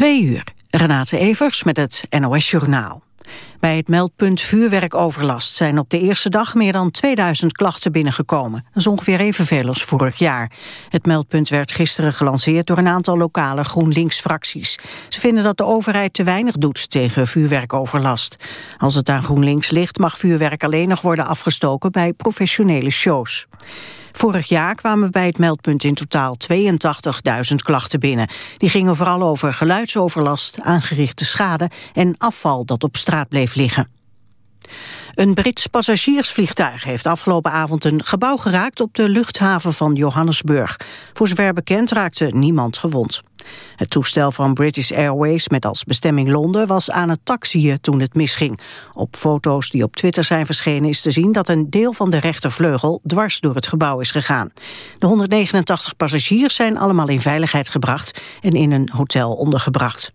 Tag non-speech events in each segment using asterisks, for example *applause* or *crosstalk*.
Twee uur. Renate Evers met het NOS Journaal. Bij het meldpunt vuurwerkoverlast zijn op de eerste dag meer dan 2000 klachten binnengekomen. Dat is ongeveer evenveel als vorig jaar. Het meldpunt werd gisteren gelanceerd door een aantal lokale GroenLinks-fracties. Ze vinden dat de overheid te weinig doet tegen vuurwerkoverlast. Als het aan GroenLinks ligt mag vuurwerk alleen nog worden afgestoken bij professionele shows. Vorig jaar kwamen bij het meldpunt in totaal 82.000 klachten binnen. Die gingen vooral over geluidsoverlast, aangerichte schade en afval dat op straat bleef liggen. Een Brits passagiersvliegtuig heeft afgelopen avond een gebouw geraakt op de luchthaven van Johannesburg. Voor zover bekend raakte niemand gewond. Het toestel van British Airways met als bestemming Londen was aan het taxiën toen het misging. Op foto's die op Twitter zijn verschenen is te zien dat een deel van de rechtervleugel dwars door het gebouw is gegaan. De 189 passagiers zijn allemaal in veiligheid gebracht en in een hotel ondergebracht.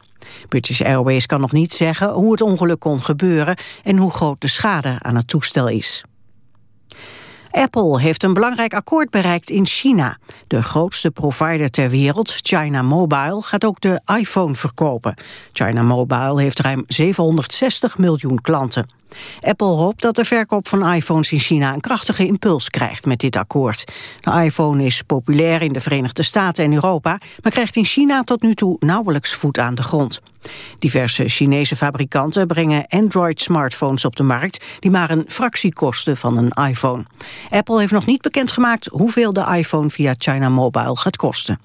British Airways kan nog niet zeggen hoe het ongeluk kon gebeuren en hoe groot de schade aan het toestel is. Apple heeft een belangrijk akkoord bereikt in China. De grootste provider ter wereld, China Mobile, gaat ook de iPhone verkopen. China Mobile heeft ruim 760 miljoen klanten. Apple hoopt dat de verkoop van iPhones in China een krachtige impuls krijgt met dit akkoord. De iPhone is populair in de Verenigde Staten en Europa, maar krijgt in China tot nu toe nauwelijks voet aan de grond. Diverse Chinese fabrikanten brengen Android-smartphones op de markt... die maar een fractie kosten van een iPhone. Apple heeft nog niet bekendgemaakt hoeveel de iPhone via China Mobile gaat kosten.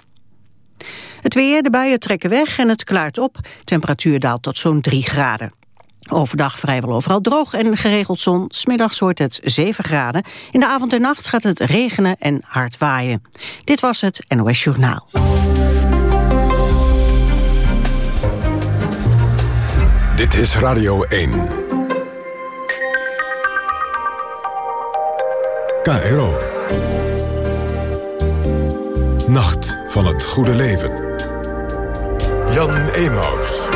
Het weer, de buien trekken weg en het klaart op. Temperatuur daalt tot zo'n 3 graden. Overdag vrijwel overal droog en geregeld zon. Smiddags wordt het 7 graden. In de avond en nacht gaat het regenen en hard waaien. Dit was het NOS Journaal. Dit is Radio 1. KRO. Nacht van het goede leven. Jan Emaus.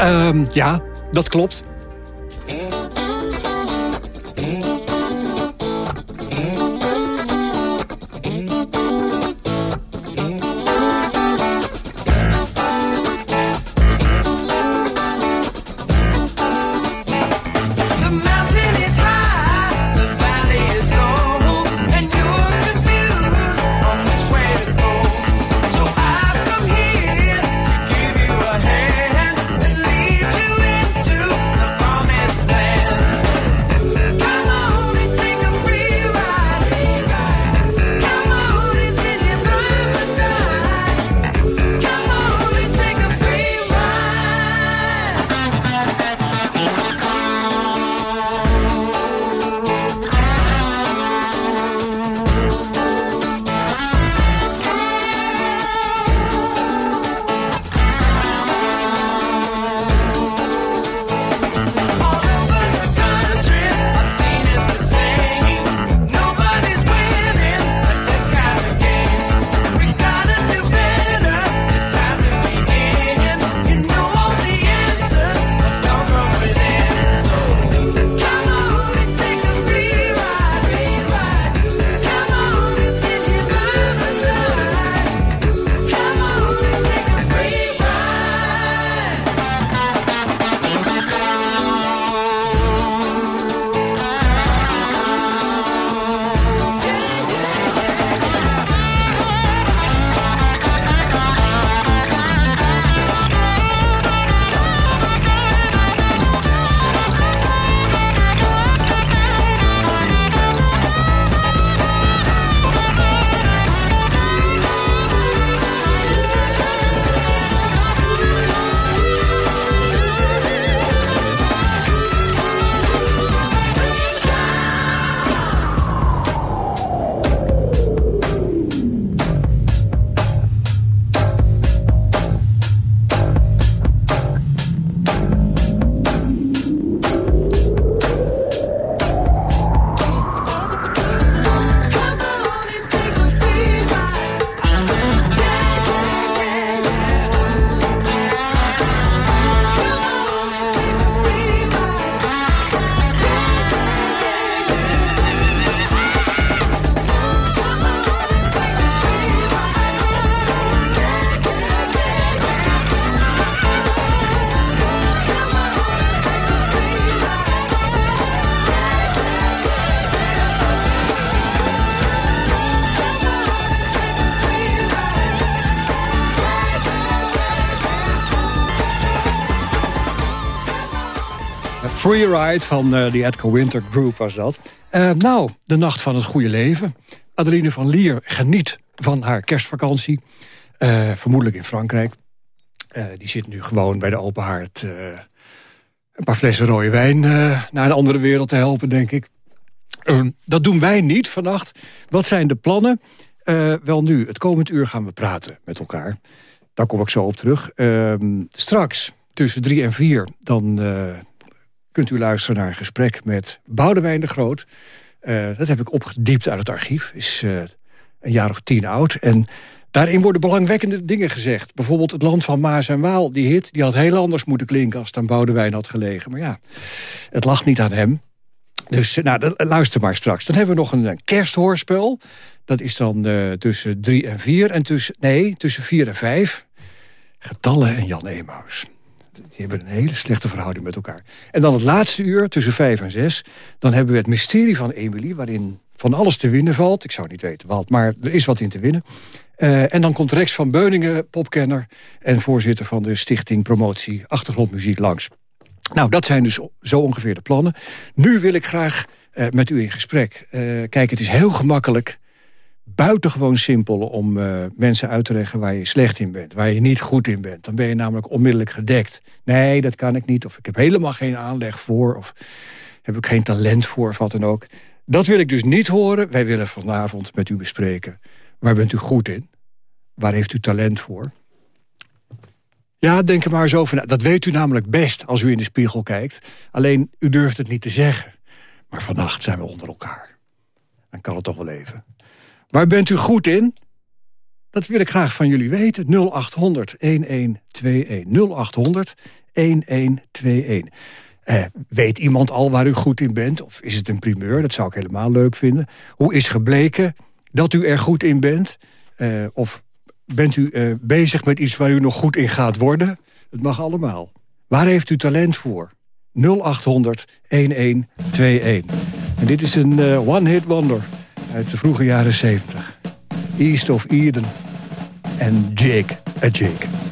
Um, ja, dat klopt. Free Ride van uh, de Edgar Winter Group was dat. Uh, nou, de nacht van het goede leven. Adeline van Lier geniet van haar kerstvakantie. Uh, vermoedelijk in Frankrijk. die zit nu gewoon bij de open haard... een paar flessen rode wijn naar een andere wereld te helpen, denk ik. dat doen wij niet vannacht. Wat zijn de plannen? wel nu, het komend uur gaan we praten met elkaar. Daar kom ik zo op terug. Ehm, straks, tussen drie en vier, dan kunt u luisteren naar een gesprek met Boudewijn de Groot. Uh, dat heb ik opgediept uit het archief. Is uh, een jaar of tien oud. En daarin worden belangwekkende dingen gezegd. Bijvoorbeeld het land van Maas en Waal, die hit... die had heel anders moeten klinken als het aan Boudewijn had gelegen. Maar ja, het lag niet aan hem. Dus nou, luister maar straks. Dan hebben we nog een, kersthoorspel. Dat is dan tussen drie en vier. En tussen, nee, tussen vier en vijf. Getallen en Jan Emaus. Die hebben een hele slechte verhouding met elkaar. En dan het laatste uur, tussen vijf en zes... dan hebben we het mysterie van Emily... waarin van alles te winnen valt. Ik zou niet weten wat, maar er is wat in te winnen. Uh, en dan komt Rex van Beuningen, popkenner... en voorzitter van de stichting Promotie Achtergrondmuziek langs. Nou, dat zijn dus zo ongeveer de plannen. Nu wil ik graag uh, met u in gesprek. Uh, kijk, het is heel gemakkelijk buitengewoon simpel om uh, mensen uit te leggen waar je slecht in bent. Waar je niet goed in bent. Dan ben je namelijk onmiddellijk gedekt. Nee, dat kan ik niet. Of ik heb helemaal geen aanleg voor. Of heb ik geen talent voor, of wat dan ook. Dat wil ik dus niet horen. Wij willen vanavond met u bespreken. Waar bent u goed in? Waar heeft u talent voor? Ja, denk er maar eens over Dat weet u namelijk best als u in de spiegel kijkt. Alleen, u durft het niet te zeggen. Maar vannacht zijn we onder elkaar. Dan kan het toch wel even. Waar bent u goed in? Dat wil ik graag van jullie weten. 0800 1121. 0800 1121. Eh, weet iemand al waar u goed in bent? Of is het een primeur? Dat zou ik helemaal leuk vinden. Hoe is gebleken dat u er goed in bent? Eh, of bent u eh, bezig met iets waar u nog goed in gaat worden? Het mag allemaal. Waar heeft u talent voor? 0800 1121. En dit is een uh, one-hit wonder uit de vroege jaren 70. East of Eden en Jake a Jake.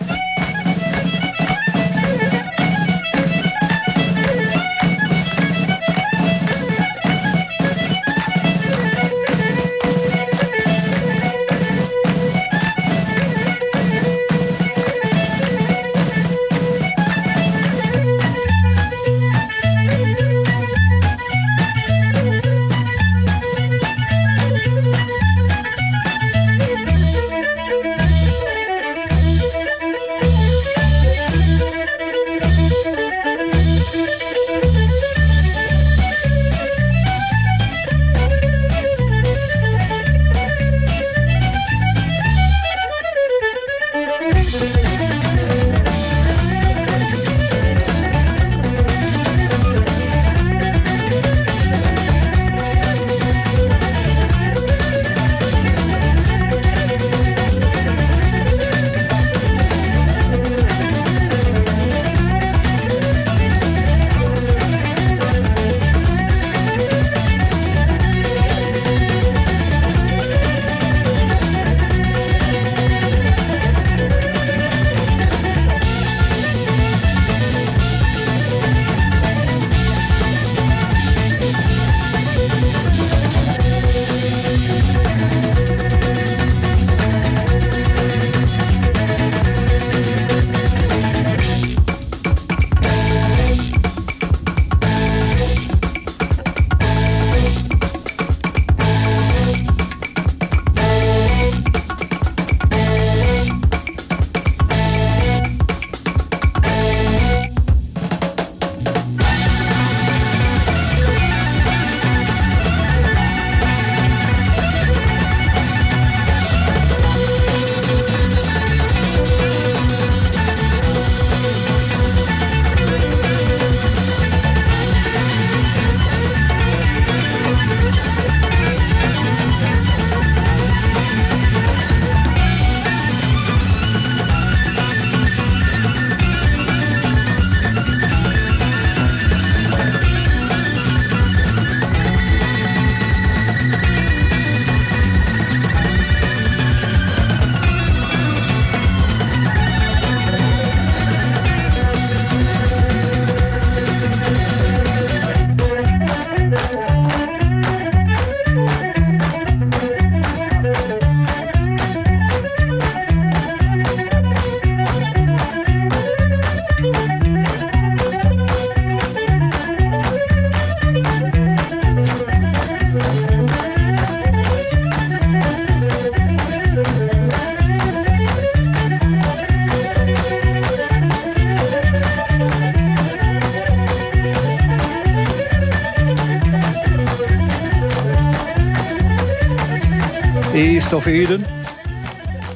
Of Eden.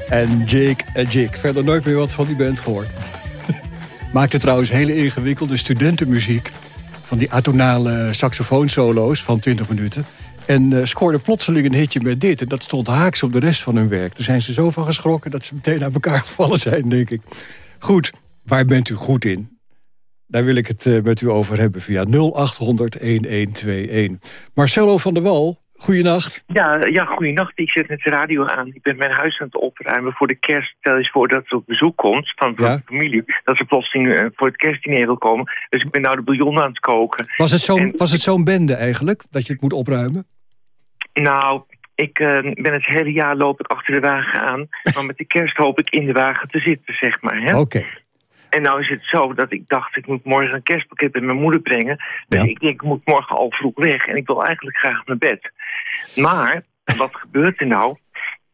En Jake en Jake. Verder nooit meer wat van die band gehoord. *laughs* Maakte trouwens hele ingewikkelde studentenmuziek. Van die atonale saxofoonsolo's van 20 minuten. En uh, scoorde plotseling een hitje met dit. En dat stond haaks op de rest van hun werk. Daar zijn ze zo van geschrokken dat ze meteen aan elkaar *laughs* gevallen zijn, denk ik. Goed, waar bent u goed in? Daar wil ik het uh, met u over hebben via 0800-1121. Marcelo van der Wal, goeienacht. Ja, ja, goeienacht. Ik zet net de radio aan. Ik ben mijn huis aan het opruimen voor de kerst. Stel eens voor dat ze op bezoek komt van de ja. familie. Dat ze plotseling uh, voor het kerstdiner wil komen. Dus ik ben nou de bouillon aan het koken. Was het zo'n zo bende eigenlijk, dat je het moet opruimen? Nou, ik uh, ben het hele jaar lopend achter de wagen aan. Maar met de kerst hoop ik in de wagen te zitten, zeg maar. Oké. Okay. En nou is het zo dat ik dacht, ik moet morgen een kerstpakket bij mijn moeder brengen. Dus ja. ik denk, ik moet morgen al vroeg weg. En ik wil eigenlijk graag naar bed. Maar, wat *laughs* gebeurt er nou?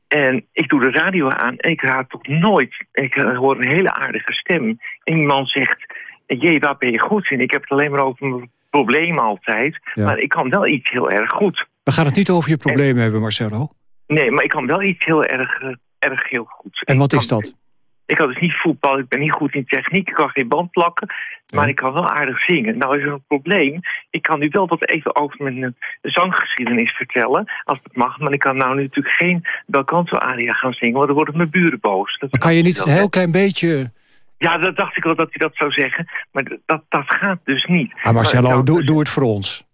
En ik doe de radio aan en ik raad toch nooit... Ik hoor een hele aardige stem. En iemand zegt, jee, waar ben je goed in? Ik heb het alleen maar over mijn problemen altijd. Ja. Maar ik kan wel iets heel erg goed. We gaan het niet over je problemen en, hebben, Marcelo. Nee, maar ik kan wel iets heel erg, uh, erg heel goed. En wat is dat? Ik kan dus niet voetbal, ik ben niet goed in techniek, ik kan geen band plakken, maar ik kan wel aardig zingen. Nou is er een probleem. Ik kan nu wel wat even over mijn uh, zanggeschiedenis vertellen, als het mag, maar ik kan nou natuurlijk geen belcanto aria gaan zingen, want dan worden mijn buren boos. Dat maar kan je niet een heel klein beetje... Ja, dat dacht ik wel dat hij dat zou zeggen, maar dat, dat gaat dus niet. Ah, Marcelo, doe, doe het voor ons.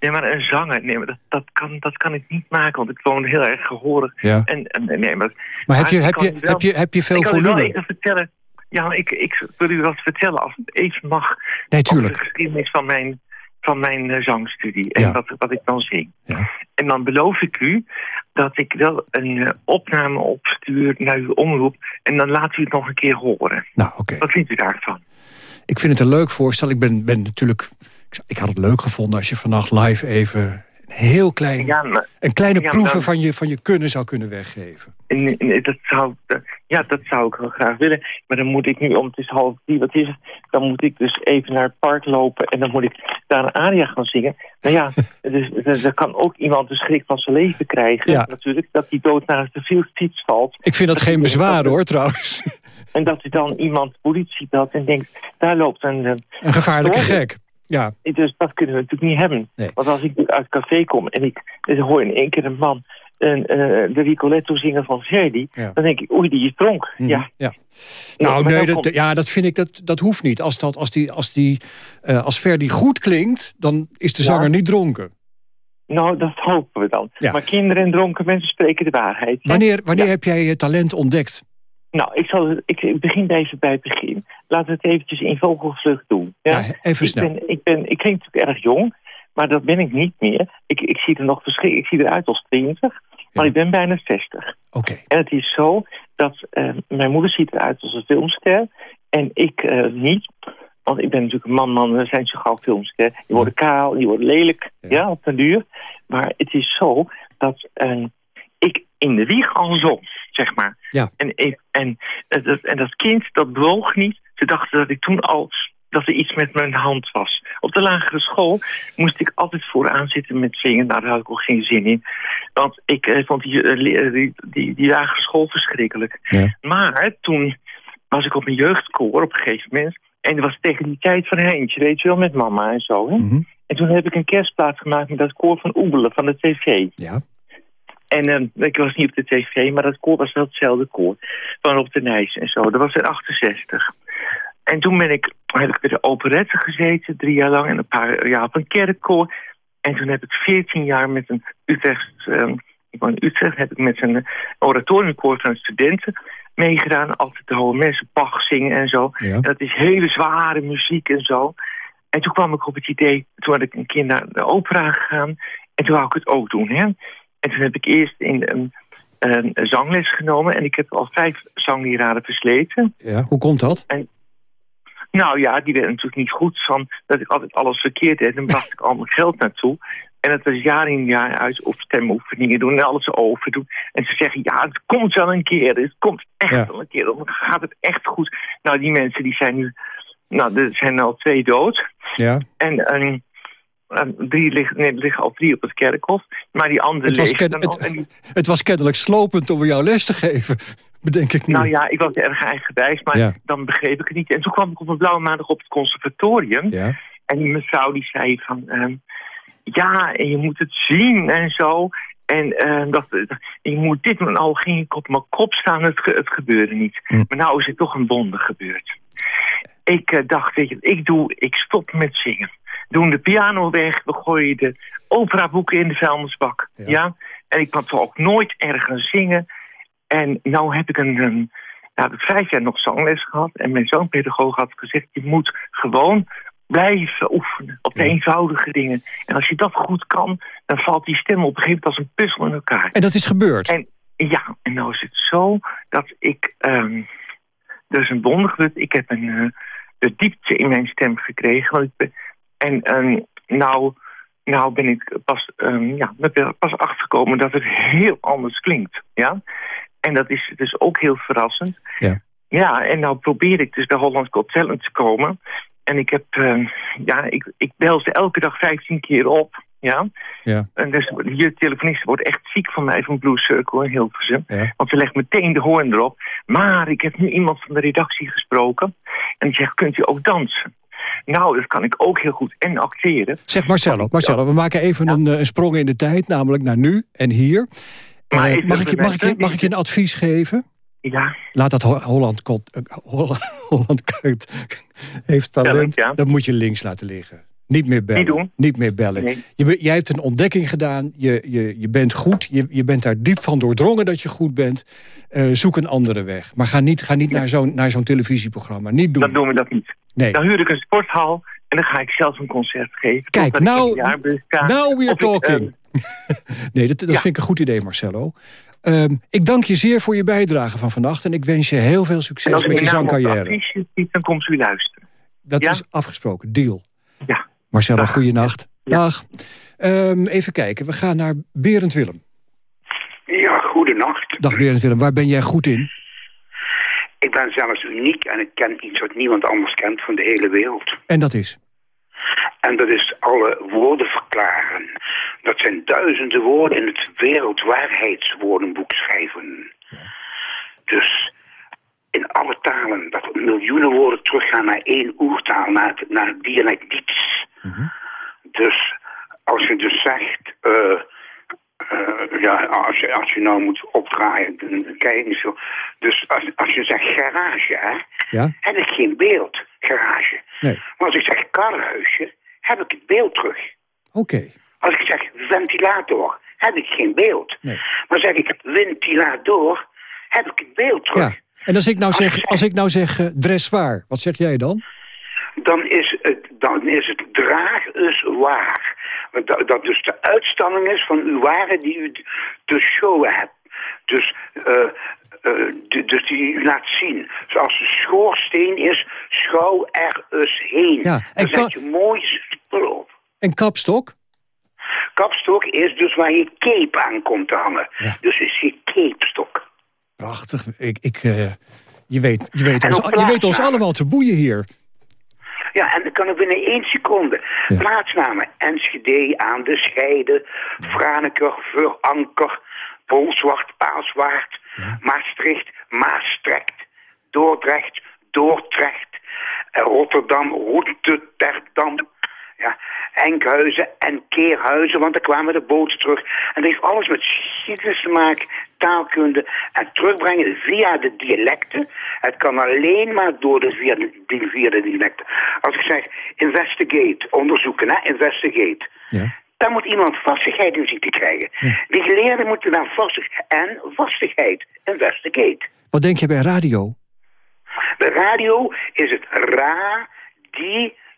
Nee, maar een zanger, nee, maar dat, dat, kan, dat kan ik niet maken, want ik woon heel erg gehorig. Ja. En, en, nee, maar, maar heb je, heb je, wel, heb je, heb je veel volume? Ik kan vertellen. Ja, ik, ik wil u wat vertellen als het even mag. Nee, tuurlijk. Over de geschiedenis van mijn, van mijn uh, zangstudie en Ja. wat, wat ik dan zing. Ja. En dan beloof ik u dat ik wel een uh, opname opstuur naar uw omroep en dan laat u het nog een keer horen. Nou, oké. Wat vindt u daarvan? Ik vind het een leuk voorstel. Ik ben, ben natuurlijk... Ik, ik had het leuk gevonden als je vannacht live even... een heel klein... Ja, maar, een kleine ja, proeven dan- van, je, van je kunnen zou kunnen weggeven. En, en dat zou, dat- ja, dat zou ik wel graag willen. Maar dan moet ik nu, om het is half drie, wat is het? Dan moet ik dus even naar het park lopen en dan moet ik daar een aria gaan zingen. Nou ja, *laughs* dus, dus, er kan ook iemand de schrik van zijn leven krijgen. Ja. Natuurlijk, dat hij dood naast de fiets- fiets valt. Ik vind dat Dat geen bezwaar hoor, trouwens. En dat hij dan iemand politie belt en denkt, daar loopt een... een- gevaarlijke gek. Ja, Dus dat kunnen we natuurlijk niet hebben. Nee. Want als ik nu uit het café kom en ik dus hoor in één keer een man een, eh, de Ricoletto zingen van Verdi... Ja. dan denk ik, oei, die is dronken. mhm, Ja. ja. Ja, Nou, maar nee, dat, komt- ja, dat vind ik, dat, dat hoeft niet. Als, dat, als, die, als, die, eh, als Verdi goed klinkt, dan is de Ja. zanger niet dronken. Nou, dat hopen we dan. Ja. Maar kinderen en dronken mensen spreken de waarheid. Wanneer, wanneer Ja. heb jij je talent ontdekt? Nou, ik, zal, ik, ik begin even bij het begin. Laten we het eventjes in vogelvlucht doen. Ja? Ja, even ik, snel. ben, ik, ben, ik klink natuurlijk erg jong, maar dat ben ik niet meer. Ik, ik zie er nog verschil. Ik zie eruit als 20, maar Ja. ik ben bijna 60. Oké. En het is zo dat eh, mijn moeder ziet eruit als een filmster en ik eh, niet. Want ik ben natuurlijk een man, man, we zijn zo gauw filmster. Die worden kaal, die worden lelijk, Ja. ja, op den duur. Maar het is zo dat eh, ik in de wieg al zong, zeg maar. Ja. En, en, eh, dat, en dat kind, dat bewoog niet. Ze dachten dat ik toen al dat er iets met mijn hand was. Op de lagere school moest ik altijd vooraan zitten met zingen. Nou, daar had ik ook geen zin in. Want ik eh, vond die, eh, le- die, die, die lagere school verschrikkelijk. Ja. Maar toen was ik op een jeugdkoor op een gegeven moment. En dat was tegen die tijd van Heintje, weet je wel, met mama en zo. Hè? Mhm. En toen heb ik een kerstplaat gemaakt met dat koor van Oebelen van de tv. Ja. En eh, ik was niet op de tv, maar dat koor was wel hetzelfde koor. Van op de Nijs en zo. Dat was in 68. En toen ben ik, heb ik bij de operette gezeten, drie jaar lang. En een paar jaar op een kerkkoor. En toen heb ik veertien jaar met een Utrecht... eh, ik woon in Utrecht, heb ik met een oratoriumkoor van studenten meegedaan. Altijd de hoge mensen, Bach zingen en zo. Ja. En dat is hele zware muziek en zo. En toen kwam ik op het idee, toen had ik een keer naar de opera gegaan. En toen wou ik het ook doen. Hè? En toen heb ik eerst in een, een, een zangles genomen. En ik heb al vijf zangleraren versleten. ja. Hoe komt dat? Nou ja, die werden natuurlijk niet goed van dat ik altijd alles verkeerd deed. Dan bracht ik al mijn geld naartoe. En dat was jaar in jaar uit of stemoefeningen doen en alles overdoen. En ze zeggen, ja, het komt wel een keer. Het komt echt Ja. wel een keer. Dan gaat het echt goed. Nou, die mensen die zijn nu... Nou, er zijn al twee dood. Ja. En, ehm, Ehm, drie liggen, nee, er liggen al drie op het kerkhof. Maar die andere Het was, al. het, En die- *laughs* het was kennelijk slopend om jou les te geven, *laughs* bedenk ik nu. nou ja, ik was erg eigenwijs, maar Ja. dan begreep ik het niet. En toen kwam ik op een blauwe maandag op het conservatorium. Ja, En die mevrouw die zei van... ehm, ja, en je moet het zien en zo. En ehm, dat, je moet dit doen. Nou ging ik op mijn kop staan, het, het gebeurde niet. Hm. Maar nou is het toch een wonder gebeurd. Ik eh, dacht, weet je, ik doe, ik stop met zingen. Doen de piano weg, we gooien de operaboeken in de vuilnisbak. Ja. Ja. En ik kan toch ook nooit ergens zingen. En nou heb ik een, een nou, heb ik vijf jaar nog zangles gehad. En mijn zoonpedagoog had gezegd, je moet gewoon blijven oefenen op de Ja. eenvoudige dingen. En als je dat goed kan, dan valt die stem op een gegeven moment als een puzzel in elkaar. en dat is gebeurd. En ja, en nou is het zo dat ik... ehm er is een wonder. Ik heb een, eh, de diepte in mijn stem gekregen. Want ik ben, en ehm, nou, nou ben ik pas, ehm, ja, pas achtergekomen dat het heel anders klinkt. Ja? En dat is dus ook heel verrassend. Ja. Ja, en nou probeer ik dus bij Hollands Got Talent te komen. En ik heb, ehm, ja, ik, ik bel ze elke dag 15 keer op. Ja. Ja. En dus je telefoniste wordt echt ziek van mij van Blue Circle in Hilversum. Ja. Want ze legt meteen de hoorn erop. Maar ik heb nu iemand van de redactie gesproken. En die zegt, kunt u ook dansen? Nou, dat kan ik ook heel goed. En acteren. Zeg Marcelo, Marcelo, we maken even een, eh, een sprong in de tijd, namelijk naar nu en hier. Maar Eh, mag, ik je, mag, ik je, mag ik je een advies geven? Ja, Laat dat Ho- Holland, kot- eh, *laughs* Holland, *laughs* heeft talent. Ja. Dat moet je links laten liggen. Niet meer bellen. Niet doen. Niet meer bellen. Nee. Je, jij hebt een ontdekking gedaan. Je, je, je bent goed. Je, je bent daar diep van doordrongen dat je goed bent. Zoek een andere weg. Maar ga niet, ga niet naar zo'n naar zo'n televisieprogramma. Niet doen. dan doen we dat niet. Nee. Dan huur ik een sporthal en dan ga ik zelf een concert geven. Kijk, nou-. Now we're ik, talking. ehm, *laughs* nee, dat, dat ja. vind ik een goed idee, Marcelo. Ehm, ik dank je zeer voor je bijdrage van vannacht. En ik wens je heel veel succes met je zangcarrière. dan komt u luisteren. Dat Ja? is afgesproken. Deal. Ja. Marcelo, Dag. goeienacht. Ja. Dag. Ehm, even kijken, we gaan naar Berend Willem. Ja, goedenacht. Dag Berend Willem, waar ben jij goed in? Ik ben zelfs uniek en ik ken iets wat niemand anders kent van de hele wereld. En dat is? En dat is alle woorden verklaren. Dat zijn duizenden woorden in het wereldwaarheidswoordenboek schrijven. Dus in alle talen, dat miljoenen woorden teruggaan naar één oertaal, naar het, naar het dialect diets. Dus als je dus zegt, eh, eh, ja, als je, als je nou moet opdraaien, dan kijk je niet zo. Dus als, als je zegt garage, hè, Ja? heb ik geen beeld, garage. Nee. Maar als ik zeg karhuisje, heb ik het beeld terug. Oké. Als ik zeg ventilator, heb ik geen beeld. Nee. Maar zeg ik ventilator, heb ik het beeld terug. Ja. En als ik nou zeg, als ik nou zeg dressoir, wat zeg jij dan? Dan is het, dan is het draag is waar. Dat, dat dus de uitstalling is van uw waren die u te showen hebt. Dus, eh, de- dus die u laat zien. Zoals de schoorsteen is, schouw er eens heen. Ja, en Dan kan- zet je mooi spul op. En kapstok? Kapstok is dus waar je cape aan komt te hangen. Ja. Dus is je capestok. Prachtig. Ik, ik, eh, je, weet, je, weet ons, je weet ons allemaal te boeien hier. Ja, en dan kan ik binnen één seconde. Ja. Plaatsnamen. Enschede, aan de Scheide, Franeker, Vuranker, Bolzwart, Paalswaard, Maastricht, Maastricht, Dordrecht, Dordrecht, eh, Rotterdam, Rotterdam, ja, Enkhuizen en Keerhuizen, want daar kwamen de boten terug. En dat heeft alles met geschiedenis te maken, taalkunde en terugbrengen via de dialecten. Het kan alleen maar door de via de, via de dialecten. Als ik zeg investigate, onderzoeken, hè, investigate. Ja. Dan moet iemand vastigheid in zien te krijgen. Die geleerden moeten dan vastig en vastigheid, investigate. Wat denk je bij radio? Bij radio is het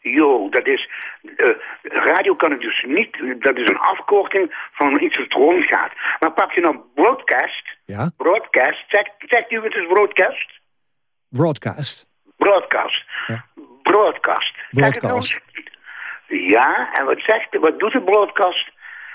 radio. Dat is, eh, radio kan het dus niet, dat is een afkorting van iets wat rondgaat. Maar pak je nou broadcast, Ja? broadcast, zegt, zegt u het is broadcast? Broadcast. Broadcast. Ja. Broadcast. Broadcast. nou eens. Ja, en wat zegt wat doet de broadcast?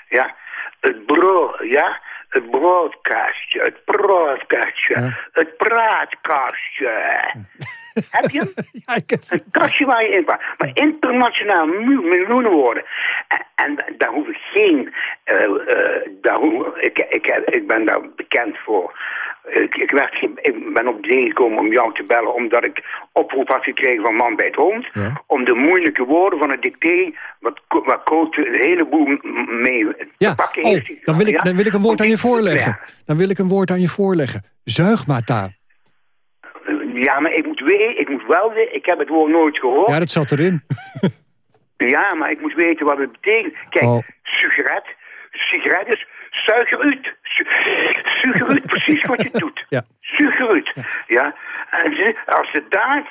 Ja, het bro, ja, Het broadcastje, het broadcastje, het praatkastje. *laughs* heb je hem? Ja, ik heb... Een kastje waar je in kwam. Maar internationaal miljoenen woorden. En, en daar hoef ik geen... eh, eh, daar hoef, ik, ik ben daar bekend voor. Ik, ik, werd, ge- ik ben op het idee gekomen om jou te bellen... omdat ik oproep had gekregen van Man bij het Hond... om de moeilijke woorden van het dicté... wat, Coot een heleboel mee Ja, te pakken oh, heeft. dan wil, ik, dan wil ik een woord aan je voorleggen. Dan wil ik een woord aan je voorleggen. Zuigmata. Ja, maar ik moet, weten, ik moet wel weten... Ik heb het woord nooit gehoord. Ja, dat zat erin. *laughs* Ja, maar ik moet weten wat het betekent. Kijk, Oh. sigaret, sigaret is suiker uit. Su- Suiker uit, precies wat je doet. Ja. Suiker uit. Ja. En als de daad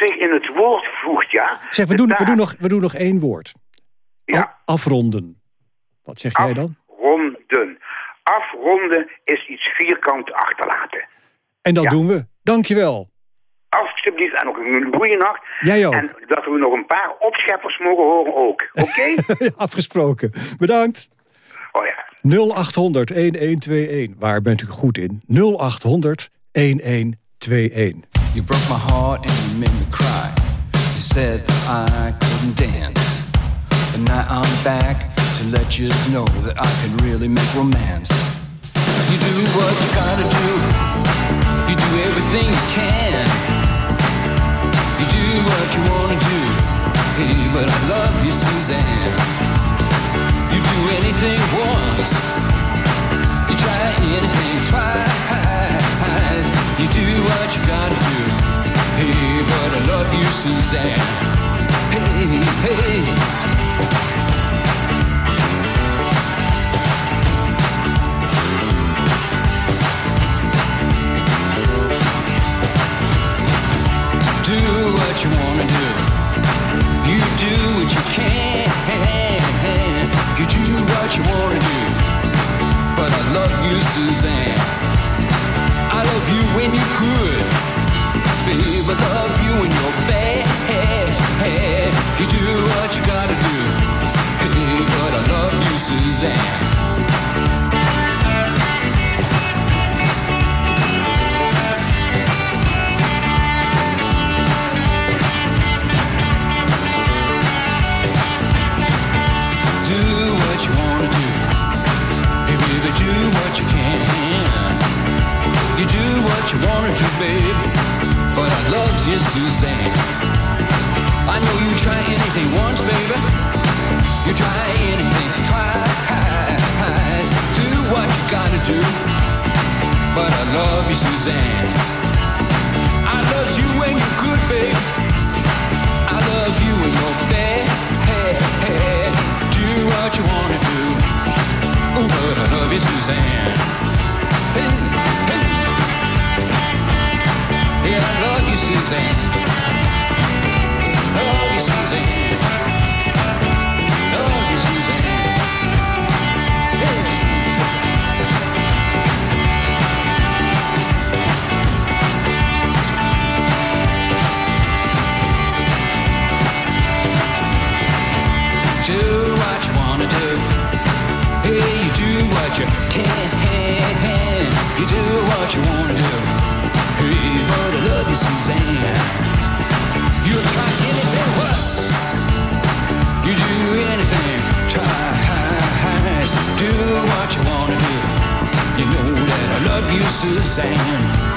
zich in het woord voegt, ja. Zeg, we doen, we, doen nog, we doen nog één woord. Ja, Afronden. Wat zeg jij dan? afronden. Afronden is iets vierkant achterlaten. En dat Ja. doen we. Dankjewel. Alsjeblieft, en nog een goede nacht. Jij ook. En dat we nog een paar opscheppers mogen horen ook. Oké? *laughs* Afgesproken. Bedankt. Oh ja. 0800 1121. Waar bent u goed in? 0800 1121. You broke my heart and you made me cry. You said I couldn't dance. And now I'm back to let you know that I can really make romance. You do what you gotta do. You do everything you can. You do what you wanna do. Hey, but I love you, Suzanne. You do once. You try anything twice. You do what you gotta do. Hey, but I love you, Suzanne. Hey, hey. Love you, Suzanne. I love you when you could. Babe, I love you when you're bad. You do what you gotta do. Hey, but I love you, Suzanne. What you wanna do, baby. But I love you, Suzanne. I know you try anything once, baby. You try anything twice. Do what you gotta do. But I love you, Suzanne. I love you when you're good, babe. I love you when you're bad. Do what you wanna do. Ooh, but I love you, Suzanne. Hey, you, Suzanne. Love you, Suzanne. Love you, Suzanne. Suzanne. Do what you wanna do. Hey, you do what you can. You do what you wanna Do what you wanna do. You know that I love you, Suzanne.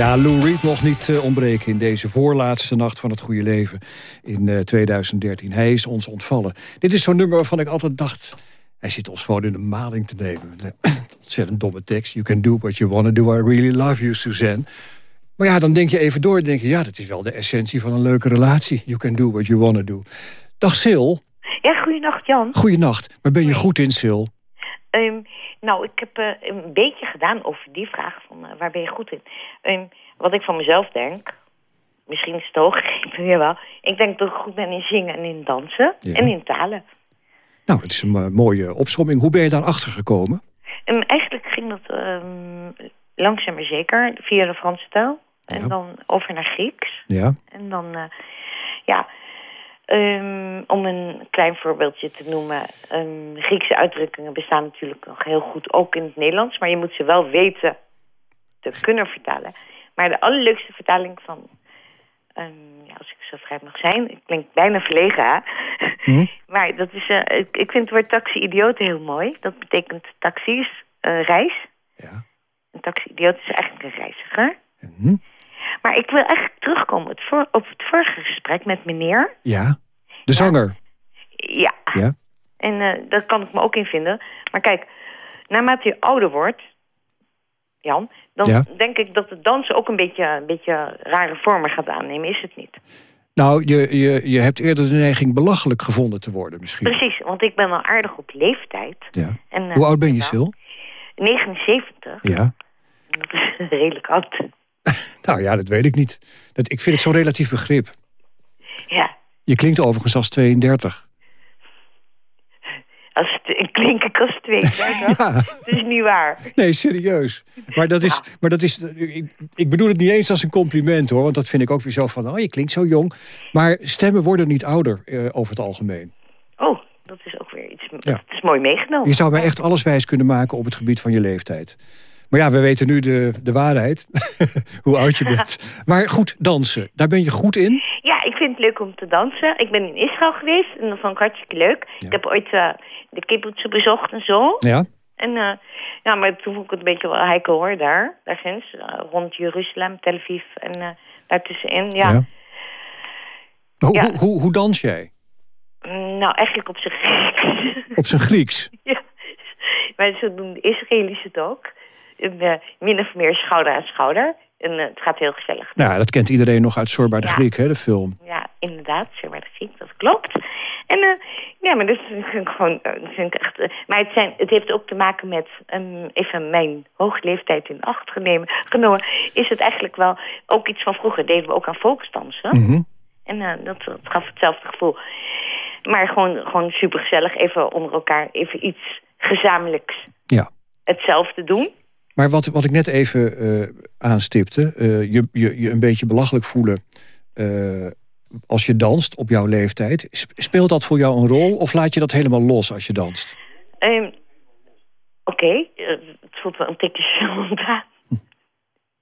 Ja, Lou Reed mocht niet eh, ontbreken in deze voorlaatste nacht van het goede leven in eh, 2013. Hij is ons ontvallen. Dit is zo'n nummer waarvan ik altijd dacht... hij zit ons gewoon in de maling te nemen. *clears throat* Ontzettend domme tekst. You can do what you want to do. I really love you, Suzanne. Maar ja, dan denk je even door. denk je, ja, dat is wel de essentie van een leuke relatie. You can do what you want to do. Dag Sil. Ja, goeienacht Jan. Goeienacht. Maar ben je goed in, Sil? Ehm, nou, ik heb eh, een beetje gedaan over die vraag van eh, waar ben je goed in. Ehm, wat ik van mezelf denk, misschien is het hoog, *laughs* ik weet wel. Ik denk dat ik goed ben in zingen en in dansen Ja. en in talen. Nou, het is een eh, mooie opsomming. Hoe ben je daar achter gekomen? En eigenlijk ging dat ehm, langzaam maar zeker via de Franse taal. En Ja. dan over naar Grieks. Ja, En dan, ja, ehm, om een klein voorbeeldje te noemen. ehm, Griekse uitdrukkingen bestaan natuurlijk nog heel goed, ook in het Nederlands. Maar je moet ze wel weten te kunnen vertalen. Maar de allerleukste vertaling van, ehm, ja, als ik zo vrij mag zijn, ik klink bijna verlegen, hè? Hm? *laughs* maar dat is, eh, ik, ik vind het woord taxi-idioot heel mooi. Dat betekent taxi is eh, reis. ja. Een taxi-idioot is eigenlijk een reiziger. Hm? Maar ik wil eigenlijk terugkomen op het, voor, op het vorige gesprek met meneer. Ja, de zanger. Ja. Ja. En eh, daar kan ik me ook in vinden. Maar kijk, naarmate je ouder wordt, Jan, dan Ja. denk ik dat het dansen ook een beetje, een beetje rare vormen gaat aannemen. Is het niet? Nou, je, je, je hebt eerder de neiging belachelijk gevonden te worden misschien. Precies, want ik ben al aardig op leeftijd. Ja. En, eh, Hoe oud ben je, wel, Sil? 79. Ja. Dat is *laughs* redelijk oud. *laughs* Nou ja, dat weet ik niet. Dat, ik vind het zo'n relatief begrip. Ja, Je klinkt overigens als 32. als, het- klink ik als 32. *laughs* Ja. Dat is niet waar. Nee, serieus. Maar dat is, maar dat is ik, ik bedoel het niet eens als een compliment hoor. Want dat vind ik ook weer zo van, oh, je klinkt zo jong. Maar stemmen worden niet ouder eh, over het algemeen. Oh, dat is ook weer iets. Ja. Dat is mooi meegenomen. Je zou mij echt alles wijs kunnen maken op het gebied van je leeftijd. Maar ja, we weten nu de, de waarheid. *laughs* Hoe oud je bent. *laughs* Maar goed, dansen. Daar ben je goed in? Ja, ik vind het leuk om te dansen. Ik ben in Israël geweest en dat vond ik hartstikke leuk. Ik heb ooit eh, de kibbutzen bezocht en zo. Ja. En uh, ja, maar toen vond ik het een beetje wel heikel hoor, daar. Daar ginds, uh, rond Jeruzalem, Tel Aviv en daartussenin. Ja. ja. Hoe, Ja. Hoe, hoe, hoe dans jij? Mm, Nou, eigenlijk op zijn Grieks. Op zijn Grieks? *laughs* ja. Maar zo doen de Israëli's het ook. En, uh, min of meer schouder aan schouder. En uh, het gaat heel gezellig. Nou, dat kent iedereen nog uit Zorba de Ja. Griek, hè, de film. Ja, inderdaad, maar de Griek, dat klopt. En uh, ja, maar dat vind ik gewoon, vind ik echt... uh, maar het, zijn, het heeft ook te maken met, um, even mijn hoge leeftijd in acht genomen, genomen, is het eigenlijk wel ook iets van vroeger. Deden we ook aan volksdansen. Mhm. En dat, dat gaf hetzelfde gevoel. Maar gewoon, gewoon super gezellig, even onder elkaar, even iets gezamenlijks Ja. hetzelfde doen. Maar wat, wat ik net even eh, aanstipte, eh, je, je, je een beetje belachelijk voelen eh, als je danst op jouw leeftijd. Sp- Speelt dat voor jou een rol of laat je dat helemaal los als je danst? Um, Oké, okay. het voelt wel een tikje *laughs* gênant aan.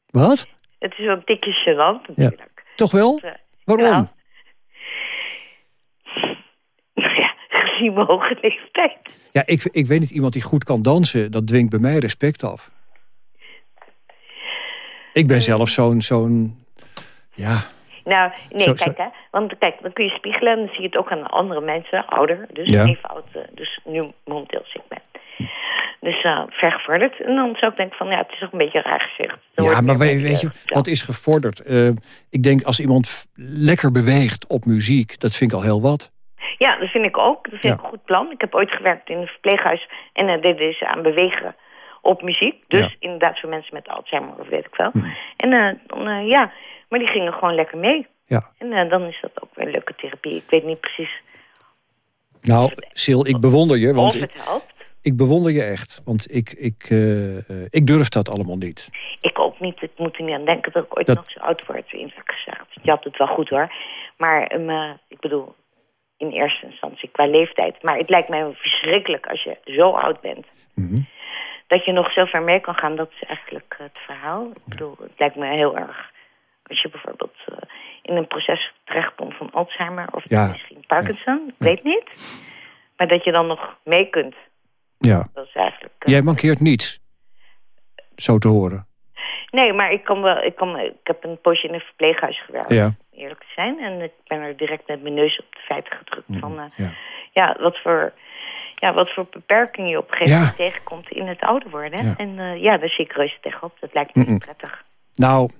Wat? Het is wel een tikje gênant natuurlijk. Toch wel? Ja. Waarom? Nou, *laughs* nou ja, gezien mijn hoge leeftijd. Ja, ik, ik weet niet, iemand die goed kan dansen, dat dwingt bij mij respect af. Ik ben zelf zo'n, zo'n, ja, Nou, nee, Zo- kijk hè. Want kijk, dan kun je spiegelen en dan zie je het ook aan andere mensen, ouder. Dus Ja. even oud, eh, dus nu momenteel ziek ben. Dus uh, vergevorderd. En dan zou ik denken van, ja, het is ook een beetje een raar gezicht. Ja maar weet, je, gezellig. wat is gevorderd? Eh, ik denk als iemand lekker beweegt op muziek, dat vind ik al heel wat. Ja, dat vind ik ook. Dat vind Ja. ik een goed plan. Ik heb ooit gewerkt in een verpleeghuis en uh, deden ze aan bewegen op muziek. Dus Ja. inderdaad voor mensen met Alzheimer of weet ik wel. En uh, dan, ja, maar die gingen gewoon lekker mee. Ja. En uh, dan is dat ook weer een leuke therapie. Ik weet niet precies Nou, Sil, ik bewonder je, want of het helpt. ik bewonder je echt. Want ik, ik, eh, eh, ik durf dat allemaal niet. Ik ook niet. Ik moet er niet aan denken dat ik ooit Dat- nog zo oud word. Gezegd. Je had het wel goed hoor. Maar um, uh, ik bedoel, in eerste instantie qua leeftijd. Maar het lijkt mij verschrikkelijk als je zo oud bent. Mhm. Dat je nog zo ver mee kan gaan, dat is eigenlijk het verhaal. Ik bedoel, het lijkt me heel erg. Als je bijvoorbeeld uh, in een proces terechtkomt van Alzheimer of Ja. misschien Parkinson, ik weet niet. Maar dat je dan nog mee kunt, Ja. dat is eigenlijk... uh, Jij mankeert niets. Zo te horen. Nee, maar ik, kan wel, ik, kan, ik heb een poosje in een verpleeghuis gewerkt, Ja. eerlijk te zijn. En ik ben er direct met mijn neus op de feiten gedrukt. Van, uh, ja. ja, wat voor, ja, wat voor beperkingen je op een gegeven Ja. moment tegenkomt in het ouder worden. Ja. En uh, ja, daar zie ik reuze tegenop. Dat lijkt me niet prettig. Nou,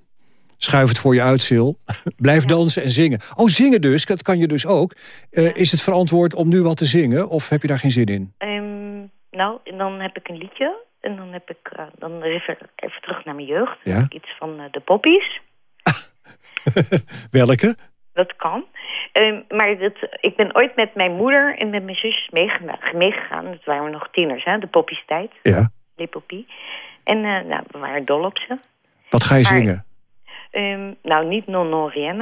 schuif het voor je uit, Sil. *laughs* Blijf dansen en zingen. Oh, zingen dus, dat kan je dus ook. Eh, Is het verantwoord om nu wat te zingen of heb je daar geen zin in? Um, Nou, dan heb ik een liedje. En dan heb ik, eh, dan even, even terug naar mijn jeugd. Iets van eh, de poppies. *laughs* Welke? Dat kan. Ehm, maar dat, ik ben ooit met mijn moeder en met mijn zus meegena- meegegaan. Dat waren we nog tieners, hè? De poppiestijd. Ja. De poppie. En eh, nou, we waren dol op ze. Wat ga je Maar- zingen? Ehm, nou, niet non non rien.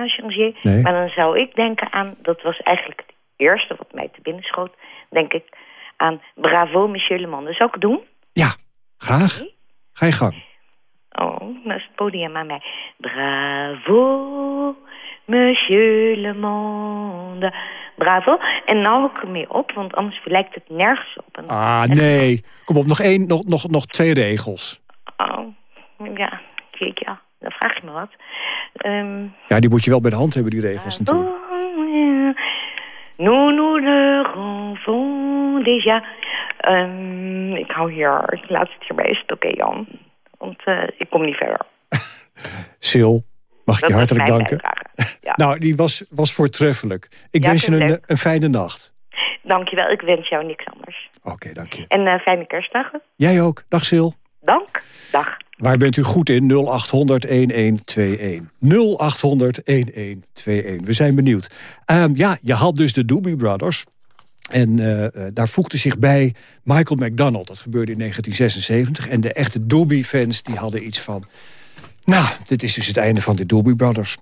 Nee. Maar dan zou ik denken aan... Dat was eigenlijk het eerste wat mij te binnen schoot. Denk ik aan Bravo, Monsieur Le Monde. Zou ik het doen? Ja, graag. Ga je gang. Oh, dat is het podium aan mij. Bravo, Monsieur Le Monde. Bravo. En nou hou ik ermee op, want anders lijkt het nergens op. En- Ah, en- nee. Kom op, nog, één, nog, nog, nog twee regels. Oh, ja, jeetje, ja. Dan vraag je me wat. Ehm Ja, die moet je wel bij de hand hebben, die regels natuurlijk. Nous nous le rendons déjà. Ehm, ik hou hier, ik laat het hierbij. Is het oké, Jan? Want eh, ik kom niet verder. *laughs* Sil, mag ik Dat je hartelijk danken. *laughs* Ja. Nou, die was, was voortreffelijk. Ik Ja, wens je een, een fijne nacht. Dankjewel, ik wens jou niks anders. Oké, dank je. En eh, fijne kerstdagen. Jij ook. Dag Sil. Dank. Dag. Waar bent u goed in? 0800 1121. 0800 1121. We zijn benieuwd. Ehm, ja, je had dus de Doobie Brothers. En eh, eh, daar voegde zich bij Michael McDonald. Dat gebeurde in 1976. En de echte Doobie-fans die hadden iets van... Nou, dit is dus het einde van de Doobie Brothers.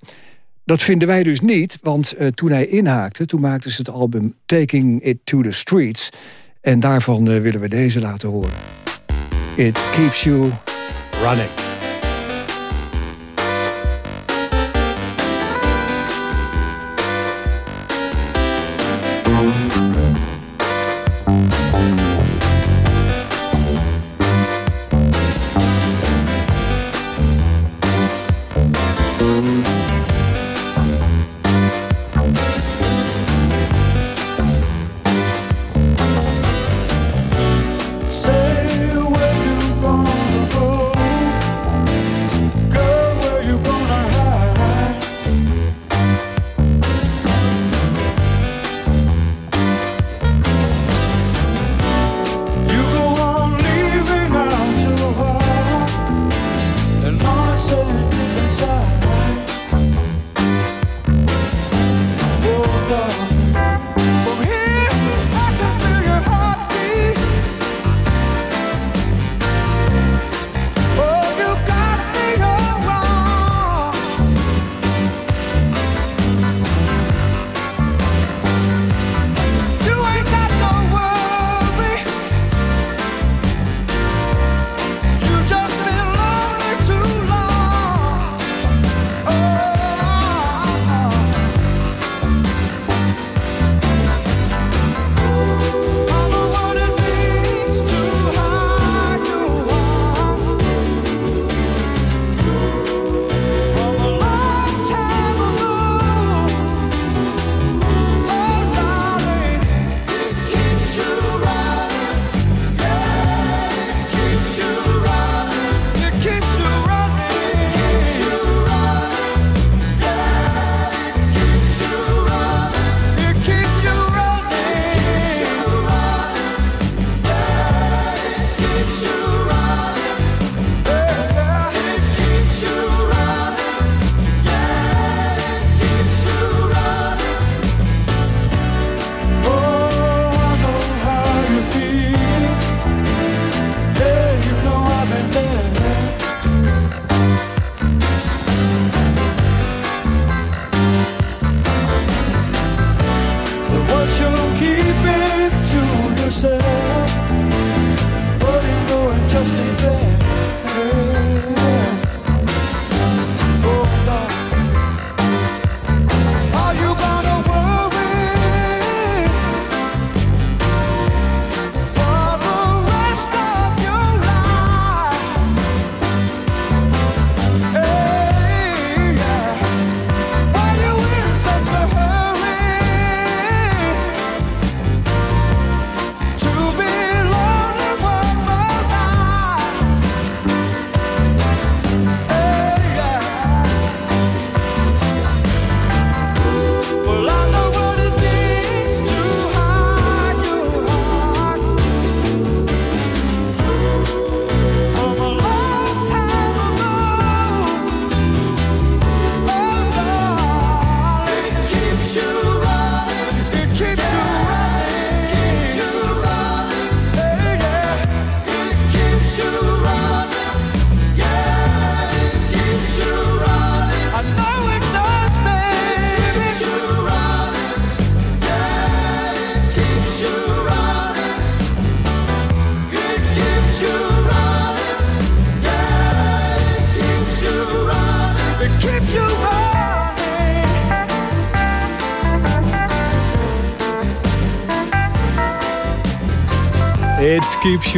Dat vinden wij dus niet, want eh, toen hij inhaakte... toen maakten ze het album Taking It to the Streets. En daarvan eh, willen we deze laten horen. It keeps you running.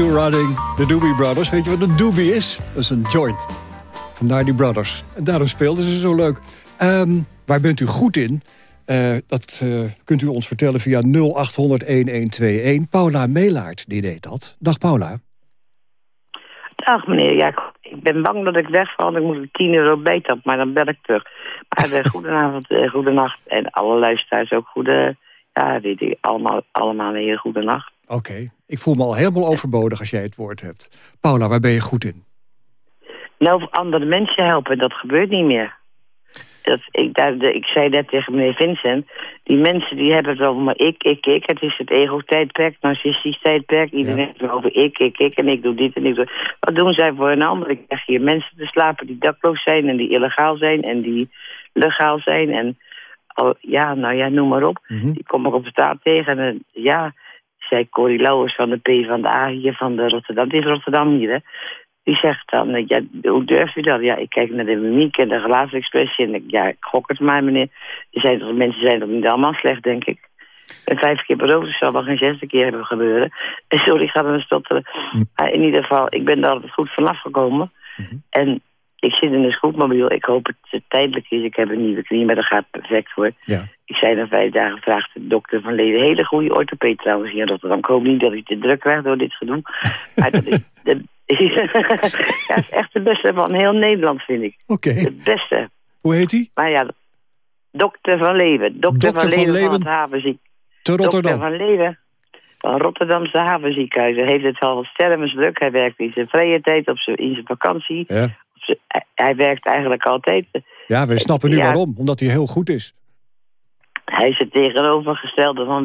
Running. De Doobie Brothers. Weet je wat een doobie is? Dat is een joint. Vandaar die brothers. En daarom speelden ze zo leuk. Um, waar bent u goed in? Uh, dat uh, kunt u ons vertellen via 0800-1121. Paula Meelaert, die deed dat. Dag Paula. Dag meneer, ja, ik ben bang dat ik wegval. Ik moet een 10 euro beter, maar dan bel ik terug. Maar uh, *laughs* goedenavond, uh, goedenacht. En alle luisteraars ook goede... Ja, die, die, allemaal, allemaal een hele goede nacht. Oké, ik voel me al helemaal overbodig als jij het woord hebt. Paula, waar ben je goed in? Nou, andere mensen helpen, dat gebeurt niet meer. Dat, ik, daar, de, ik zei net tegen meneer Vincent... die mensen die hebben het over maar ik, ik, ik. Het is het ego-tijdperk, narcistisch tijdperk. Iedereen heeft het over ik, ik, ik. En ik doe dit en ik doe... Wat doen zij voor een ander? Ik krijg hier mensen te slapen die dakloos zijn... en die illegaal zijn en die legaal zijn. En oh, ja, nou ja, noem maar op. Mhm. Die kom ik op de straat tegen. En ja, zei Corrie Lauwers van de P van de A hier van de Rotterdam. Het is Rotterdam hier, hè. Die zegt dan, eh, ja, hoe durf u dat? Ja, ik kijk naar de mimiek en de gelaatsexpressie en ik, ja, ik gok het maar, meneer. Die zijn toch, mensen zijn toch niet allemaal slecht, denk ik. En vijf keer beroofd, zal wel geen zesde keer hebben gebeuren. En sorry, ik ga me stotteren. Maar in ieder geval, ik ben er altijd goed vanaf gekomen. En ik zit in een scootmobiel. Ik hoop dat het tijdelijk is. Ik heb een nieuwe knie, maar dat gaat perfect voor. Ja. Ik zei na vijf dagen gevraagd de dokter van Leden. Hele goede orthopeed trouwens hier in Rotterdam. Ik hoop niet dat hij te druk krijgt door dit gedoe. *laughs* maar dat is, de, *laughs* ja, is echt de beste van heel Nederland, vind ik. Oké. De beste. Hoe heet hij? Maar ja, dokter van Leeuwen. Dokter, Dokter van van Leeuwen van, het havenziek. Te Dokter Rotterdam. van Leeuwen van Rotterdamse havenziekenhuis. Hij heeft het al stervens druk. Hij werkt in zijn vrije tijd, op zijn, in zijn vakantie. Ja. Hij, werkt eigenlijk altijd. ja, we snappen nu Ja. waarom. Omdat hij heel goed is. Hij is het tegenovergestelde van.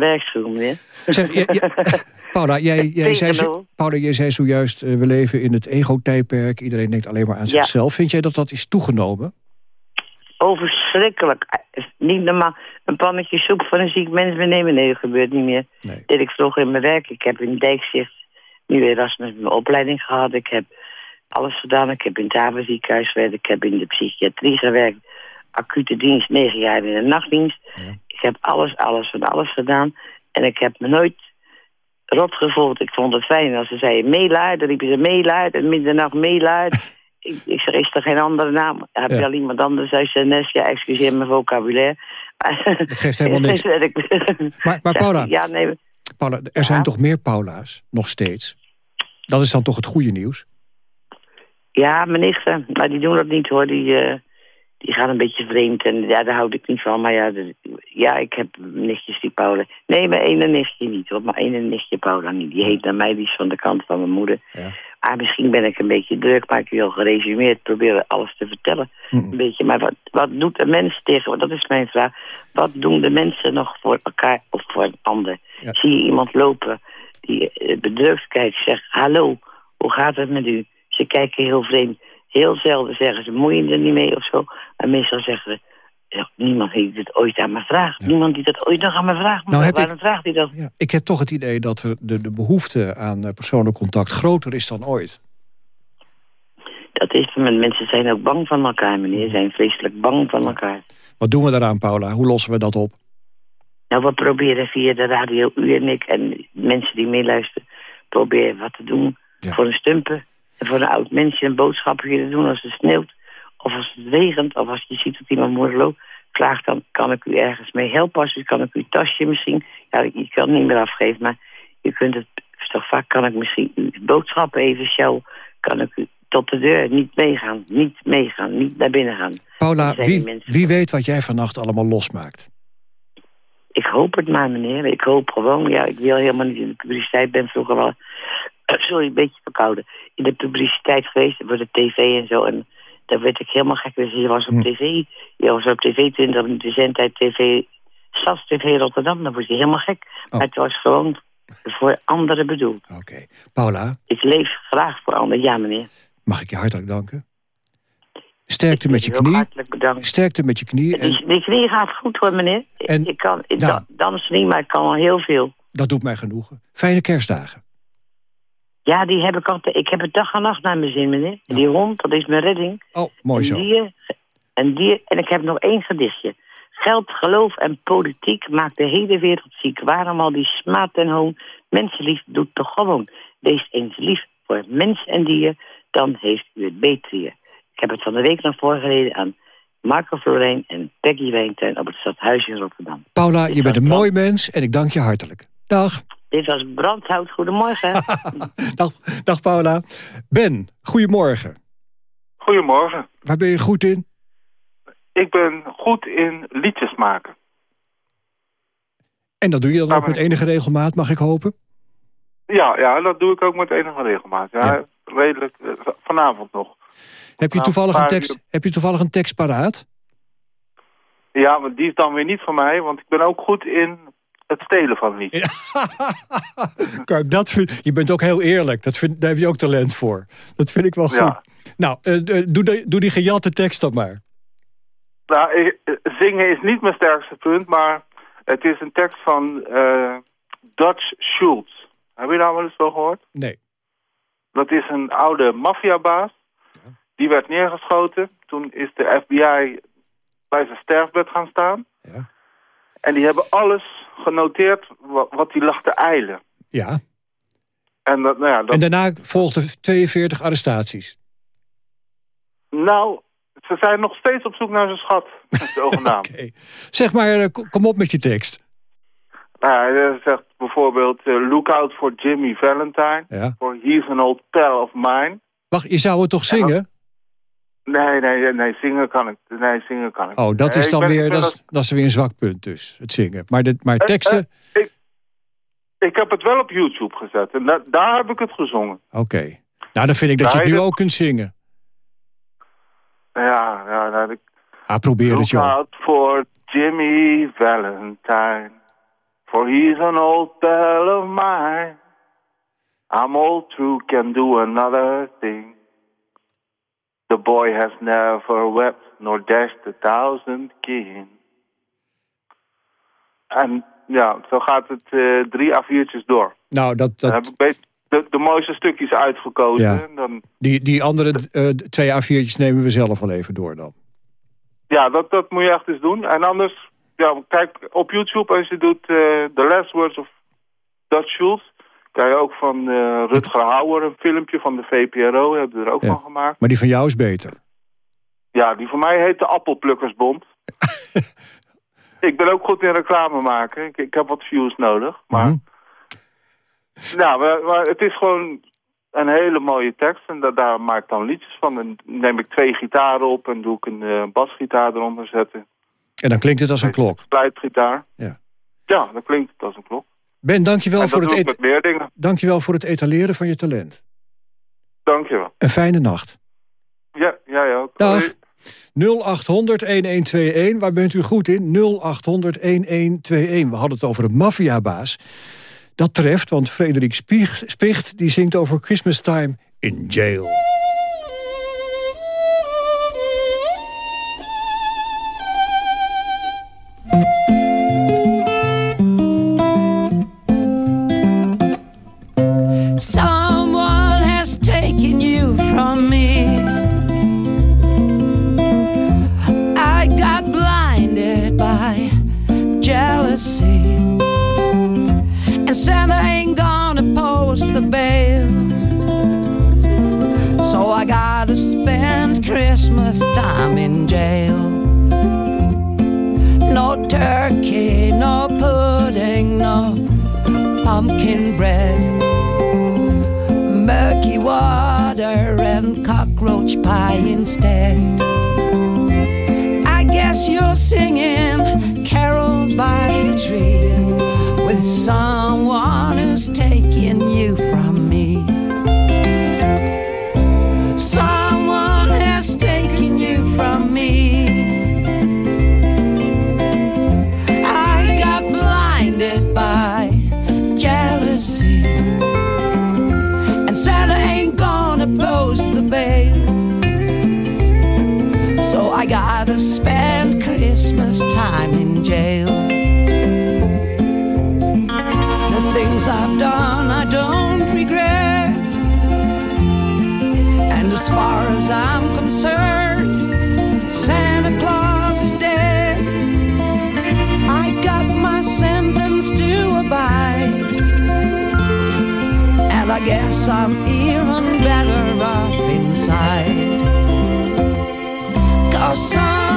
Zeg, ja, ja, *laughs* Paula, jij, jij, zei. Paula, jij zei zojuist... eh, we leven in het ego-tijdperk. Iedereen denkt alleen maar aan Ja. zichzelf. Vind jij dat dat is toegenomen? Oh, verschrikkelijk. Niet normaal. Een pannetje soep voor een ziek mens meenemen. Nee, dat gebeurt niet meer. Nee. Deed ik vroeger in mijn werk. Ik heb in Dijkzicht nu Erasmus mijn opleiding gehad. Ik heb alles gedaan. Ik heb in het havenziekenhuis gewerkt. Ik heb in de psychiatrie gewerkt. Acute dienst, negen jaar in de nachtdienst. Ik heb alles, alles van alles gedaan. En ik heb me nooit rot gevoeld. Ik vond het fijn als ze zeiden meeluid. Dan riepen ze meeluid. En middernacht meeluid. *laughs* ik, ik zeg, is er geen andere naam? Heb je Ja. al iemand anders uit zijn nest? Ja, excuseer mijn vocabulaire. Dat geeft helemaal *laughs* niks. Maar, maar Paula, Ja, nee, Paula, er zijn toch meer Paula's, nog steeds? Dat is dan toch het goede nieuws? Ja, mijn nichten, maar die doen dat niet hoor. Die, eh, die gaan een beetje vreemd en ja, daar houd ik niet van. Maar ja, ja ik heb nichtjes die Paula... Nee, mijn ene nichtje niet hoor, maar ene nichtje Paula niet. Die heet naar mij, die is van de kant van mijn moeder. Ja. Ah, misschien ben ik een beetje druk, maar ik al geresumeerd. Proberen alles te vertellen. Een beetje, maar wat, wat doet de mens tegen... Dat is mijn vraag. Wat doen de mensen nog voor elkaar of voor een ander? Ja. Zie je iemand lopen die eh, bedrukt kijkt, zegt... Hallo, hoe gaat het met u? Ze kijken heel vreemd. Heel zelden zeggen ze, moet je er niet mee of zo. Maar meestal zeggen ze, ja, niemand heeft dit ooit aan me vraagt. Niemand die dat ooit nog aan me vraagt. Nou, heb Waarom ik- vraagt hij dat? Ja, ik heb toch het idee dat de, de behoefte aan eh, persoonlijk contact groter is dan ooit. Dat is, maar mensen zijn ook bang van elkaar, meneer. Ze zijn vreselijk bang van elkaar. Wat doen we daaraan, Paula? Hoe lossen we dat op? Nou, we proberen via de radio, u en ik en mensen die meeluisteren... proberen wat te doen voor een stumper. En voor een oud mensje een boodschapje te doen als het sneeuwt. Of als het regent, of als je ziet dat iemand moeder loopt. Vraag dan, kan ik u ergens mee helpen? Als u kan ik uw tasje misschien... Ja, je kan het niet meer afgeven, maar je kunt het... Toch vaak kan ik misschien uw boodschappen even show. Kan ik u tot de deur niet meegaan, niet meegaan, niet naar binnen gaan. Paula, wie, wie weet wat jij vannacht allemaal losmaakt? Ik hoop het maar, meneer. Ik hoop gewoon, ja, ik wil helemaal niet in de publiciteit. ben vroeger wel, sorry, een beetje verkouden. In de publiciteit geweest, voor de tv en zo. En daar werd ik helemaal gek. Dus je was op Hm. tv, je was op tv 20 minuten zendtijd tv, Sas TV Rotterdam. Dan word je helemaal gek. Oh. Maar het was gewoon voor anderen bedoeld. Oké. Paula, Ik leef graag voor anderen. Ja, meneer. mag ik je hartelijk danken? Sterkte met je knie. Hartelijk bedankt. Sterkte met je knie. En Die, knie gaat goed hoor, meneer. En- ik kan, ik Nou. dan- dansen niet, maar ik kan al heel veel. dat doet mij genoegen. Fijne kerstdagen. Ja, die heb ik altijd. Ik heb het dag en nacht naar mijn zin, meneer. Die hond, dat is mijn redding. Oh, mooi een zo. dier, een dier. En ik heb nog één gedichtje. Geld, geloof en politiek maakt de hele wereld ziek. Waarom al die smaad en hoon? Mensenliefde doet toch gewoon. Wees eens lief voor mens en dier, dan heeft u het beter hier. Ik heb het van de week nog voorgeleden aan Marco Florijn en Peggy Wijntuin op het stadhuis in Rotterdam. Paula, je bent een mooi mens en ik dank je hartelijk. Dag. Dit was Brandhout. Goedemorgen. *laughs* dag, dag Paula. Ben, goedemorgen. Goedemorgen. Waar ben je goed in? Ik ben goed in liedjes maken. En dat doe je dan ook met enige regelmaat, mag ik hopen? Ja, ja, dat doe ik ook met enige regelmaat. Ja, redelijk. eh, vanavond nog. Heb je, toevallig een tekst, heb je toevallig een tekst paraat? Ja, maar die is dan weer niet van mij, want ik ben ook goed in het stelen van liedjes. *laughs* Kijk, dat vind, je bent ook heel eerlijk. Dat vind, daar heb je ook talent voor. Dat vind ik wel goed. Ja. Nou, eh, eh, doe, de, doe die gejatte tekst dan maar. Nou, ik- eh, zingen is niet mijn sterkste punt, maar het is een tekst van Dutch Schultz. Heb je daar wel eens van gehoord? Nee. Dat is een oude maffiabaas. Die werd neergeschoten. Toen is de FBI bij zijn sterfbed gaan staan. Ja. En die hebben alles genoteerd wat, hij lag te eilen. Ja. En, dat, nou, ja, dat, En daarna volgden 42 arrestaties. nou, ze zijn nog steeds op zoek naar zijn schat. *laughs* Zogenaamd. Zeg maar, eh, kom- op met je tekst. Nou, hij zegt bijvoorbeeld... eh, look out for Jimmy Valentine. Ja. For he's an old pal of mine. Wacht, je zou het toch zingen? Nee, nee, nee, zingen kan ik. Nee, zingen kan ik. Oh, dat is dan ben- weer, dat is, dat is weer een zwak punt dus, het zingen. Maar, de, maar Eh, teksten, eh, ik, ik heb het wel op YouTube gezet. En da- daar heb ik het gezongen. oké. Nou, dan vind ik dat je het nu ook kunt zingen. Ja, ja, nou, ik... Ah, probeer het, joh. out for Jimmy Valentine. For he's an old pal of mine. I'm old through, can do another thing. The boy has never wept, nor dashed a thousand kin. En ja, zo gaat het eh, drie A4'tjes door. Nou, dat, Dan heb dat, ik de, de mooiste stukjes uitgekozen. Ja. Dan, die, die andere eh, twee A4'tjes nemen we zelf wel even door dan. Ja, dat, dat moet je echt eens doen. En anders, ja, kijk op YouTube als je doet eh The Last Words of Dutch Schultz. Je ook van eh, Rutger Hauer een filmpje van de VPRO, hebben we er ook Ja. van gemaakt. Maar die van jou is beter. Ja, die van mij heet de Appelplukkersbond. *laughs* ik ben ook goed in reclame maken. Ik, ik heb wat views nodig. Maar, Mhm. nou, maar, maar het is gewoon een hele mooie tekst. En da- daar maak ik dan liedjes van. En neem ik twee gitaren op en doe ik een eh, basgitaar eronder zetten. En dan klinkt het als een klok. Fluitgitaar. Ja. Ja, dan klinkt het als een klok. Ben, dankjewel voor, het et- dankjewel voor het etaleren van je talent. Dank je wel. Een fijne nacht. Ja, jij ook. Dag. Hoi. 0800-1121, waar bent u goed in? 0800-1121. We hadden het over een maffiabaas. Dat treft, want Frederik Spieg- Spicht die zingt over Christmas time in jail. The bail. So I gotta spend Christmas time in jail. No turkey, no pudding, no pumpkin bread murky water and cockroach pie instead. I guess you're singing carols by the tree someone who's taking you guess I'm even better off inside. Cause someone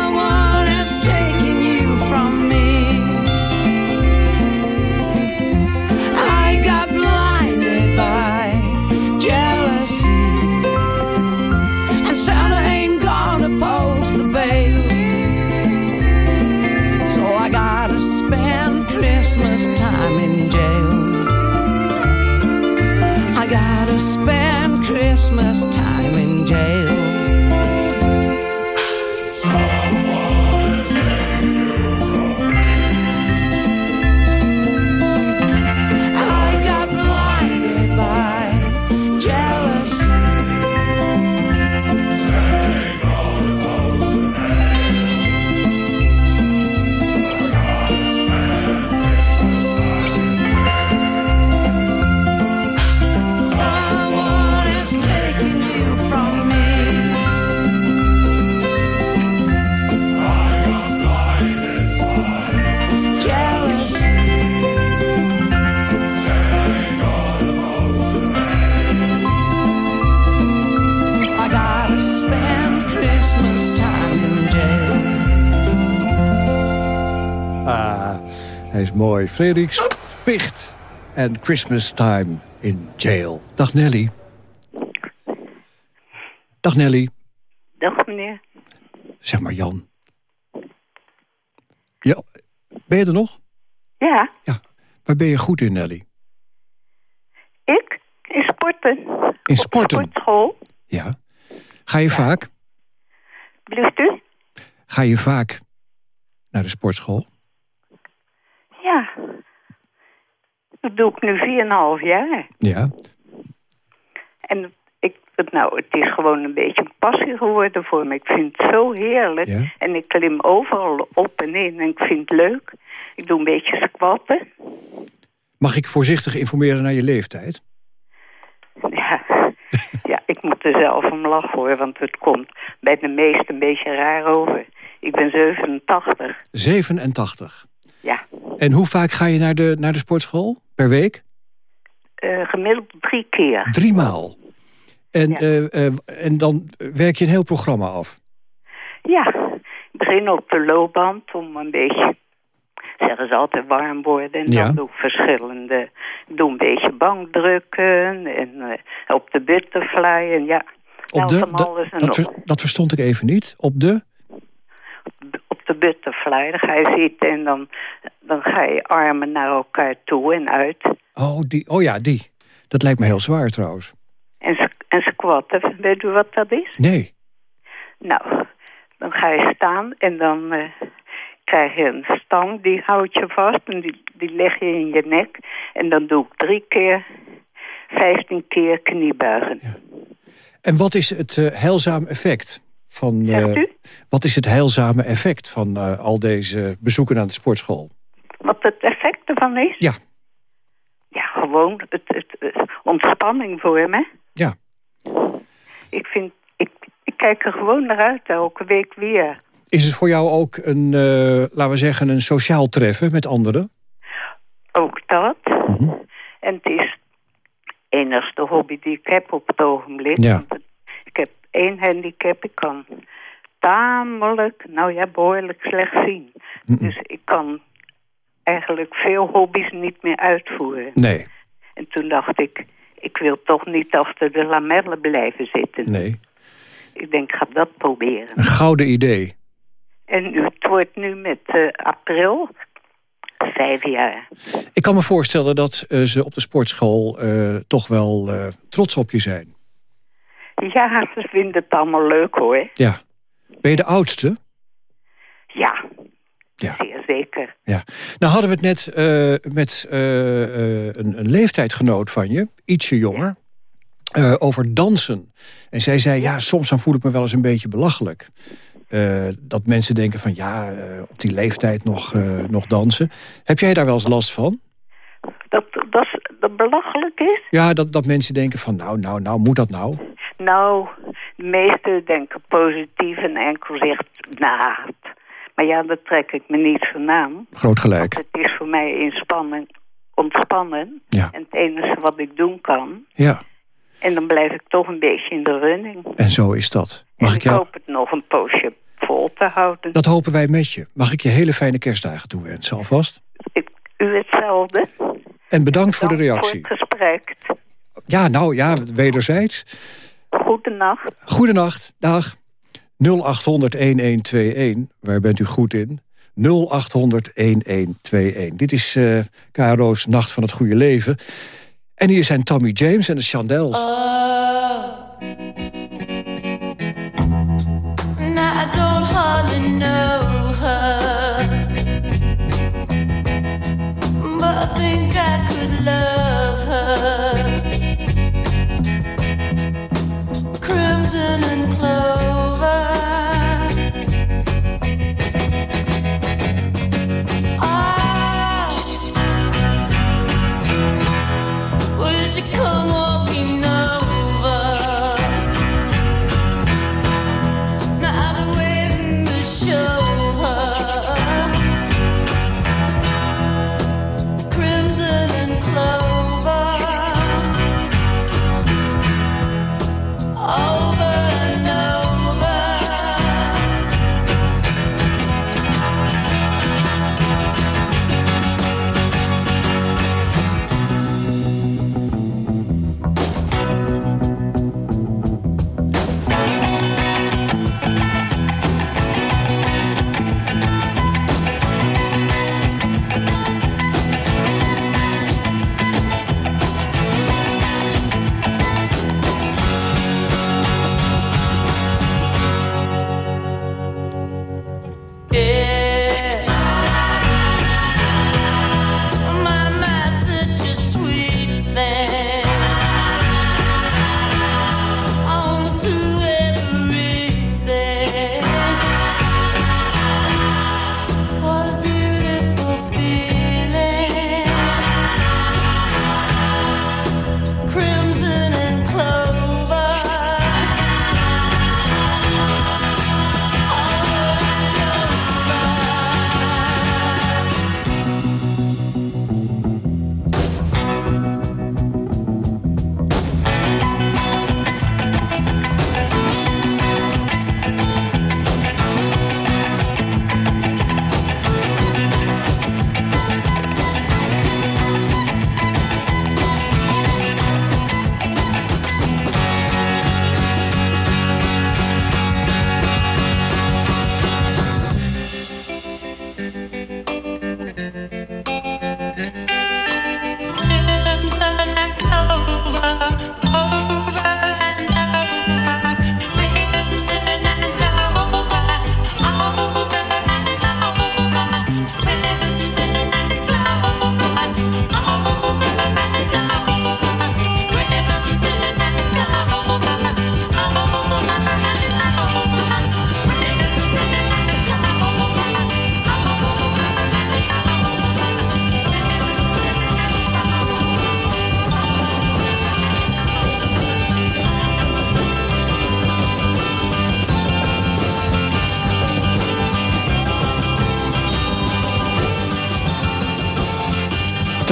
is mooi. Frederik Spicht en Christmas Time in Jail. Dag Nelly. Dag Nelly. Dag meneer. Zeg maar Jan. Ja, ben je er nog? Ja, Waar ben je goed in, Nelly? ik? In sporten. In sporten? Op sportschool. Ja. Ga je vaak? Blijft u? Ga je vaak naar de sportschool? Ja. Dat doe ik nu 4,5 jaar. Ja. En ik, het- nou, het is gewoon een beetje een passie geworden voor me. Ik vind het zo heerlijk. Ja. En ik klim overal op en in en ik vind het leuk. Ik doe een beetje squatten. Mag ik voorzichtig informeren naar je leeftijd? Ja. *laughs* ja, ik moet er zelf om lachen hoor, want het komt bij de meesten een beetje raar over. Ik ben 87. 87. Ja. En hoe vaak ga je naar de, naar de sportschool? Per week? Eh, gemiddeld drie keer. Drie maal. En, eh, eh, en dan werk je een heel programma af. Ja, ik begin op de loopband om een beetje, zeggen ze altijd, warm worden. En Ja. dan doe ik verschillende, doe een beetje bankdrukken en op de butterfly en ja. Op nou, de, van alles en dat, nog. ver- dat verstond ik even niet. Op de? De butterfly, dan ga je zitten en dan, dan ga je armen naar elkaar toe en uit. Oh, die, oh ja, die. Dat lijkt me heel zwaar trouwens. En, en squatten, weet u wat dat is? Nee. Nou, dan ga je staan en dan eh, krijg je een stang, die houdt je vast en die, die leg je in je nek. En dan doe ik drie keer, vijftien keer kniebuigen. En wat is het eh, heilzame effect van... eh, wat is het heilzame effect van eh, al deze bezoeken aan de sportschool? Wat het effect ervan is? Ja. Ja, gewoon het, het, het- ontspanning voor me. Ja. Ik vind, ik, ik kijk er gewoon naar uit elke week weer. Is het voor jou ook een, eh, laten we zeggen, een sociaal treffen met anderen? Ook dat. En het is de enigste hobby die ik heb op het ogenblik. Ja. Want het- Ik heb één handicap. Ik kan tamelijk, nou ja, behoorlijk slecht zien. Dus ik kan eigenlijk veel hobby's niet meer uitvoeren. Nee, En toen dacht ik, ik wil toch niet achter de lamellen blijven zitten. nee. Ik denk, ik ga dat proberen. Een gouden idee. En het wordt nu met eh, april vijf jaar. Ik kan me voorstellen dat eh, ze op de sportschool eh, toch wel trots op je zijn. Ja, ze vinden het allemaal leuk hoor. Ja. Ben je de oudste? Ja, Ja. zeer zeker. Ja. Nou hadden we het net eh, met eh, eh, een, een leeftijdgenoot van je, ietsje jonger, over dansen. En zij zei, ja, soms dan voel ik me wel eens een beetje belachelijk. Dat mensen denken van, ja, op die leeftijd nog, nog dansen. Heb jij daar wel eens last van? Dat, dat, dat belachelijk is? Ja, dat, dat mensen denken van, nou, nou, nou, moet dat nou? Nou, de meesten denken positief en enkel zegt, nou, maar ja, daar trek ik me niet van aan. Groot gelijk. Het is voor mij inspanning ontspannen. Ja. En het enige wat ik doen kan. Ja, En dan blijf ik toch een beetje in de running. en zo is dat. Mag en ik ik jou... hoop het nog een poosje vol te houden. Dat hopen wij met je. Mag ik je hele fijne kerstdagen toewensen alvast? U hetzelfde. En bedankt voor de reactie. Voor het gesprek. Ja, nou ja, wederzijds. Goedenacht. Goedenacht, dag. 0800-1121, waar bent u goed in? 0800-1121. Dit is eh KRO's Nacht van het Goede Leven. En hier zijn Tommy James en de Chandels. Now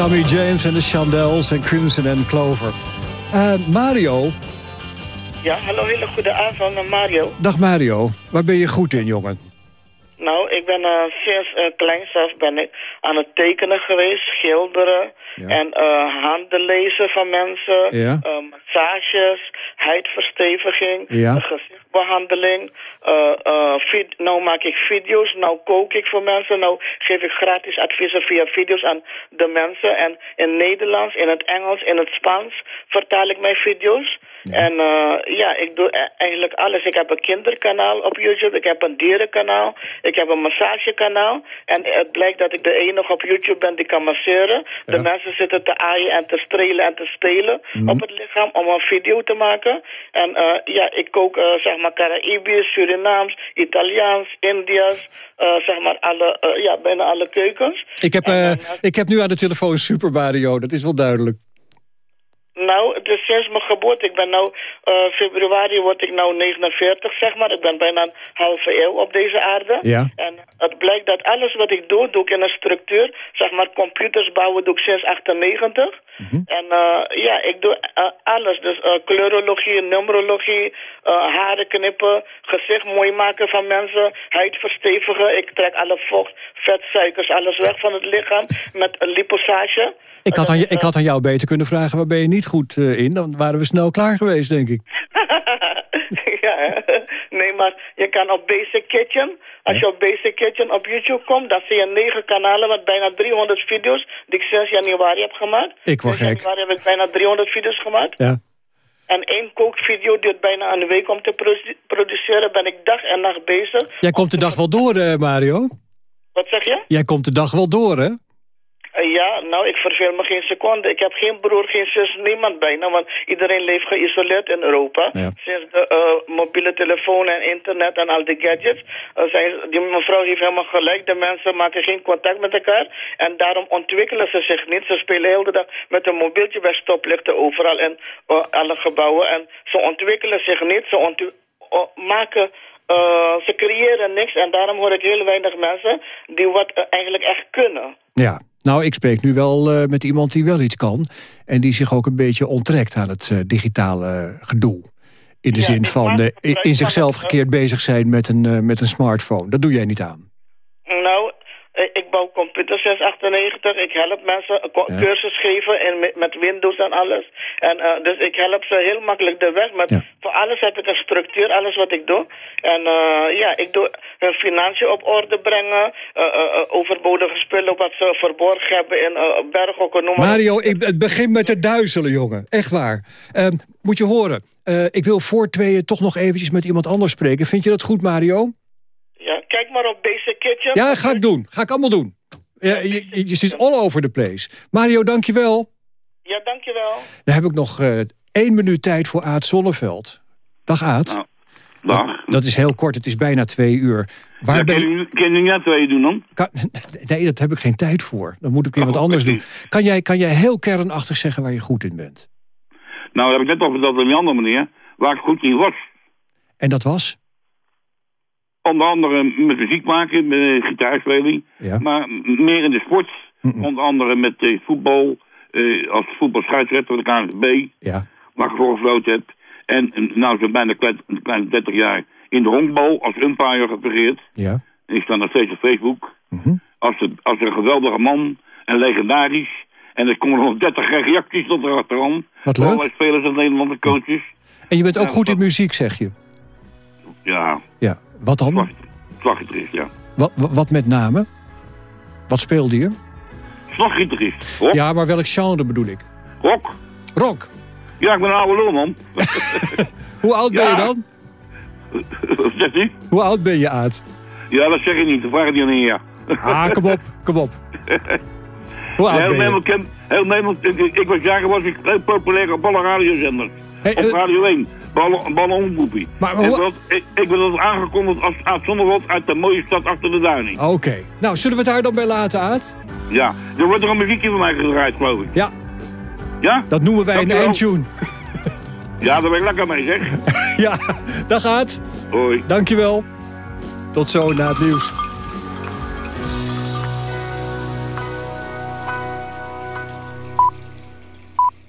Tommy James en de Chandels en Crimson and Clover. Eh, Mario, Ja, hallo, hele goede avond, met Mario. dag Mario. Waar ben je goed in, jongen? Nou, ik ben eh, sinds uh, kleins af ben ik aan het tekenen geweest, schilderen en eh, handen lezen van mensen, Ja. eh, massages, huidversteviging, Ja. eh, gezichtbehandeling. eh, nou maak ik video's, nou kook ik voor mensen, nou geef ik gratis adviezen via video's aan de mensen. En in Nederlands, in het Engels, in het Spaans vertaal ik mijn video's. En ja, ik doe e- eigenlijk alles. Ik heb een kinderkanaal op YouTube, ik heb een dierenkanaal, ik heb een massagekanaal. En het blijkt dat ik de enige op YouTube ben die kan masseren. De mensen zitten te aaien en te strelen en te spelen op het lichaam om een video te maken. En eh, ja, ik kook eh, zeg maar Caraïbisch, Surinaams, Italiaans, India's, eh, zeg maar alle, ja, bijna alle keukens. Ik heb, ik heb nu aan de telefoon Super Mario, dat is wel duidelijk. Nou, het is sinds mijn geboorte. Ik ben nou, eh, februari word ik nou 49, zeg maar. Ik ben bijna een halve eeuw op deze aarde. Ja. En het blijkt dat alles wat ik doe, doe ik in een structuur. Zeg maar, computers bouwen doe ik sinds 98. En eh, ja, ik doe eh, alles. Dus kleurologie, numerologie, haren knippen, gezicht mooi maken van mensen, huid verstevigen. Ik trek alle vocht, vet, suikers, alles weg van het lichaam met een liposage. Ik had, aan, je- ik had aan jou beter kunnen vragen, waar ben je niet goed eh, in? Dan waren we snel klaar geweest, denk ik. *laughs* ja, nee, maar je kan op Basic Kitchen, als je op Basic Kitchen op YouTube komt, dan zie je negen kanalen met bijna 300 video's die ik sinds januari heb gemaakt. Ik word Sinds gek. januari heb ik bijna 300 video's gemaakt. Ja. En één kookvideo duurt bijna een week om te produ- produceren. Ben ik dag en nacht bezig. Jij komt de dag wel door, eh, Mario. Wat zeg je? Jij komt de dag wel door, hè? Eh, ja, nou, ik verveel me geen seconde. Ik heb geen broer, geen zus, niemand bijna. Want iedereen leeft geïsoleerd in Europa. Ja. Sinds de eh, mobiele telefoon en internet en al die gadgets. eh, zijn, die mevrouw heeft helemaal gelijk. De mensen maken geen contact met elkaar. En daarom ontwikkelen ze zich niet. Ze spelen heel de dag met een mobieltje bij stoplichten overal in alle gebouwen. En ze ontwikkelen zich niet. Ze eh, maken... eh, ze creëren niks en daarom hoor ik heel weinig mensen die wat eigenlijk echt kunnen. Ja. Nou, ik spreek nu wel eh, met iemand die wel iets kan. En die zich ook een beetje onttrekt aan het eh, digitale gedoe. In de zin van eh, in, in zichzelf gekeerd bezig zijn met een, met een smartphone. Dat doe jij niet aan. Nou, bouw computers sinds 98. Ik help mensen co- Ja. cursus geven en met, met Windows en alles. En, eh, dus ik help ze heel makkelijk de weg. Met, Voor alles heb ik een structuur, alles wat ik doe. En eh, ja, ik doe hun financiën op orde brengen. eh, eh, eh, overbodige spullen wat ze verborgen hebben in berghokken. Noem maar. Mario, ik, het begint met te duizelen, jongen. Echt waar. Ehm, moet je horen. eh, ik wil voor tweeën toch nog eventjes met iemand anders spreken. Vind je dat goed, Mario? Ja, kijk maar op Basic Kitchen. Ja, ga ik doen. Ga ik allemaal doen. Ja, je, zit all over the place. Mario, dankjewel. Ja, dankjewel. Dan heb ik nog eh, één minuut tijd voor Aad Zonneveld. Dag Aad. Dag. Dat is heel kort, het is bijna twee uur. Waar Ja, ben kan, je, kan je net twee doen dan? Kan- *laughs* nee, dat heb ik geen tijd voor. Dan moet ik weer wat Oh, anders doen. Kan jij, kan jij heel kernachtig zeggen waar je goed in bent? Nou, dat heb ik net al verteld aan die andere meneer, waar ik goed in was. En dat was? Onder andere met muziek maken, met gitaarspeling. Ja. Maar meer in de sport. Onder andere met eh, voetbal, eh, als voetbalscheidsrechter van de KNVB. Ja. Waar ik voor gefloten heb. En nou zo bijna een kleine 30 jaar in de honkbal als umpire geprobeerd. Ja. En ik sta nog steeds op Facebook. als, een, als een geweldige man en legendarisch. En er komen nog 30 reacties tot erachteraan. Wat leuk. Allerlei spelers en Nederlandse coaches. En je bent ook Ja, goed in muziek, zeg je? Ja, Ja. Wat dan? slaggitarist, ja. Wat, wat, met name? Wat speelde je? Slaggitarist. Rock. Ja, maar welk genre bedoel ik? Rock. Rock. Ja, ik ben een oude lul, man. *laughs* Hoe oud ben je dan? Wat zegt u? Hoe oud ben je, Aad? Ja, dat zeg je niet. Dat vraag ik niet aan een. Ah, kom op, kom op. *laughs* Hoe oud heel? Nederland kent, heel Nederland, ik, ik was jager was ik heel populair op alle radiozenders. Hey, op eh, Radio 1, ballen, ballen omroepie. Maar- hoe- ik, ik ben dat aangekondigd als Aad uit de mooie stad achter de duining. Oké. Nou, zullen we het daar dan bij laten, Aad? Ja, er wordt er een muziekje van mij gedraaid, geloof ik. Ja. Ja? Dat noemen wij een Dankjewel. eindtune. *laughs* Ja, daar ben ik lekker mee, zeg. *laughs* ja, dag Aad. Hoi. Dankjewel. Tot zo na het nieuws.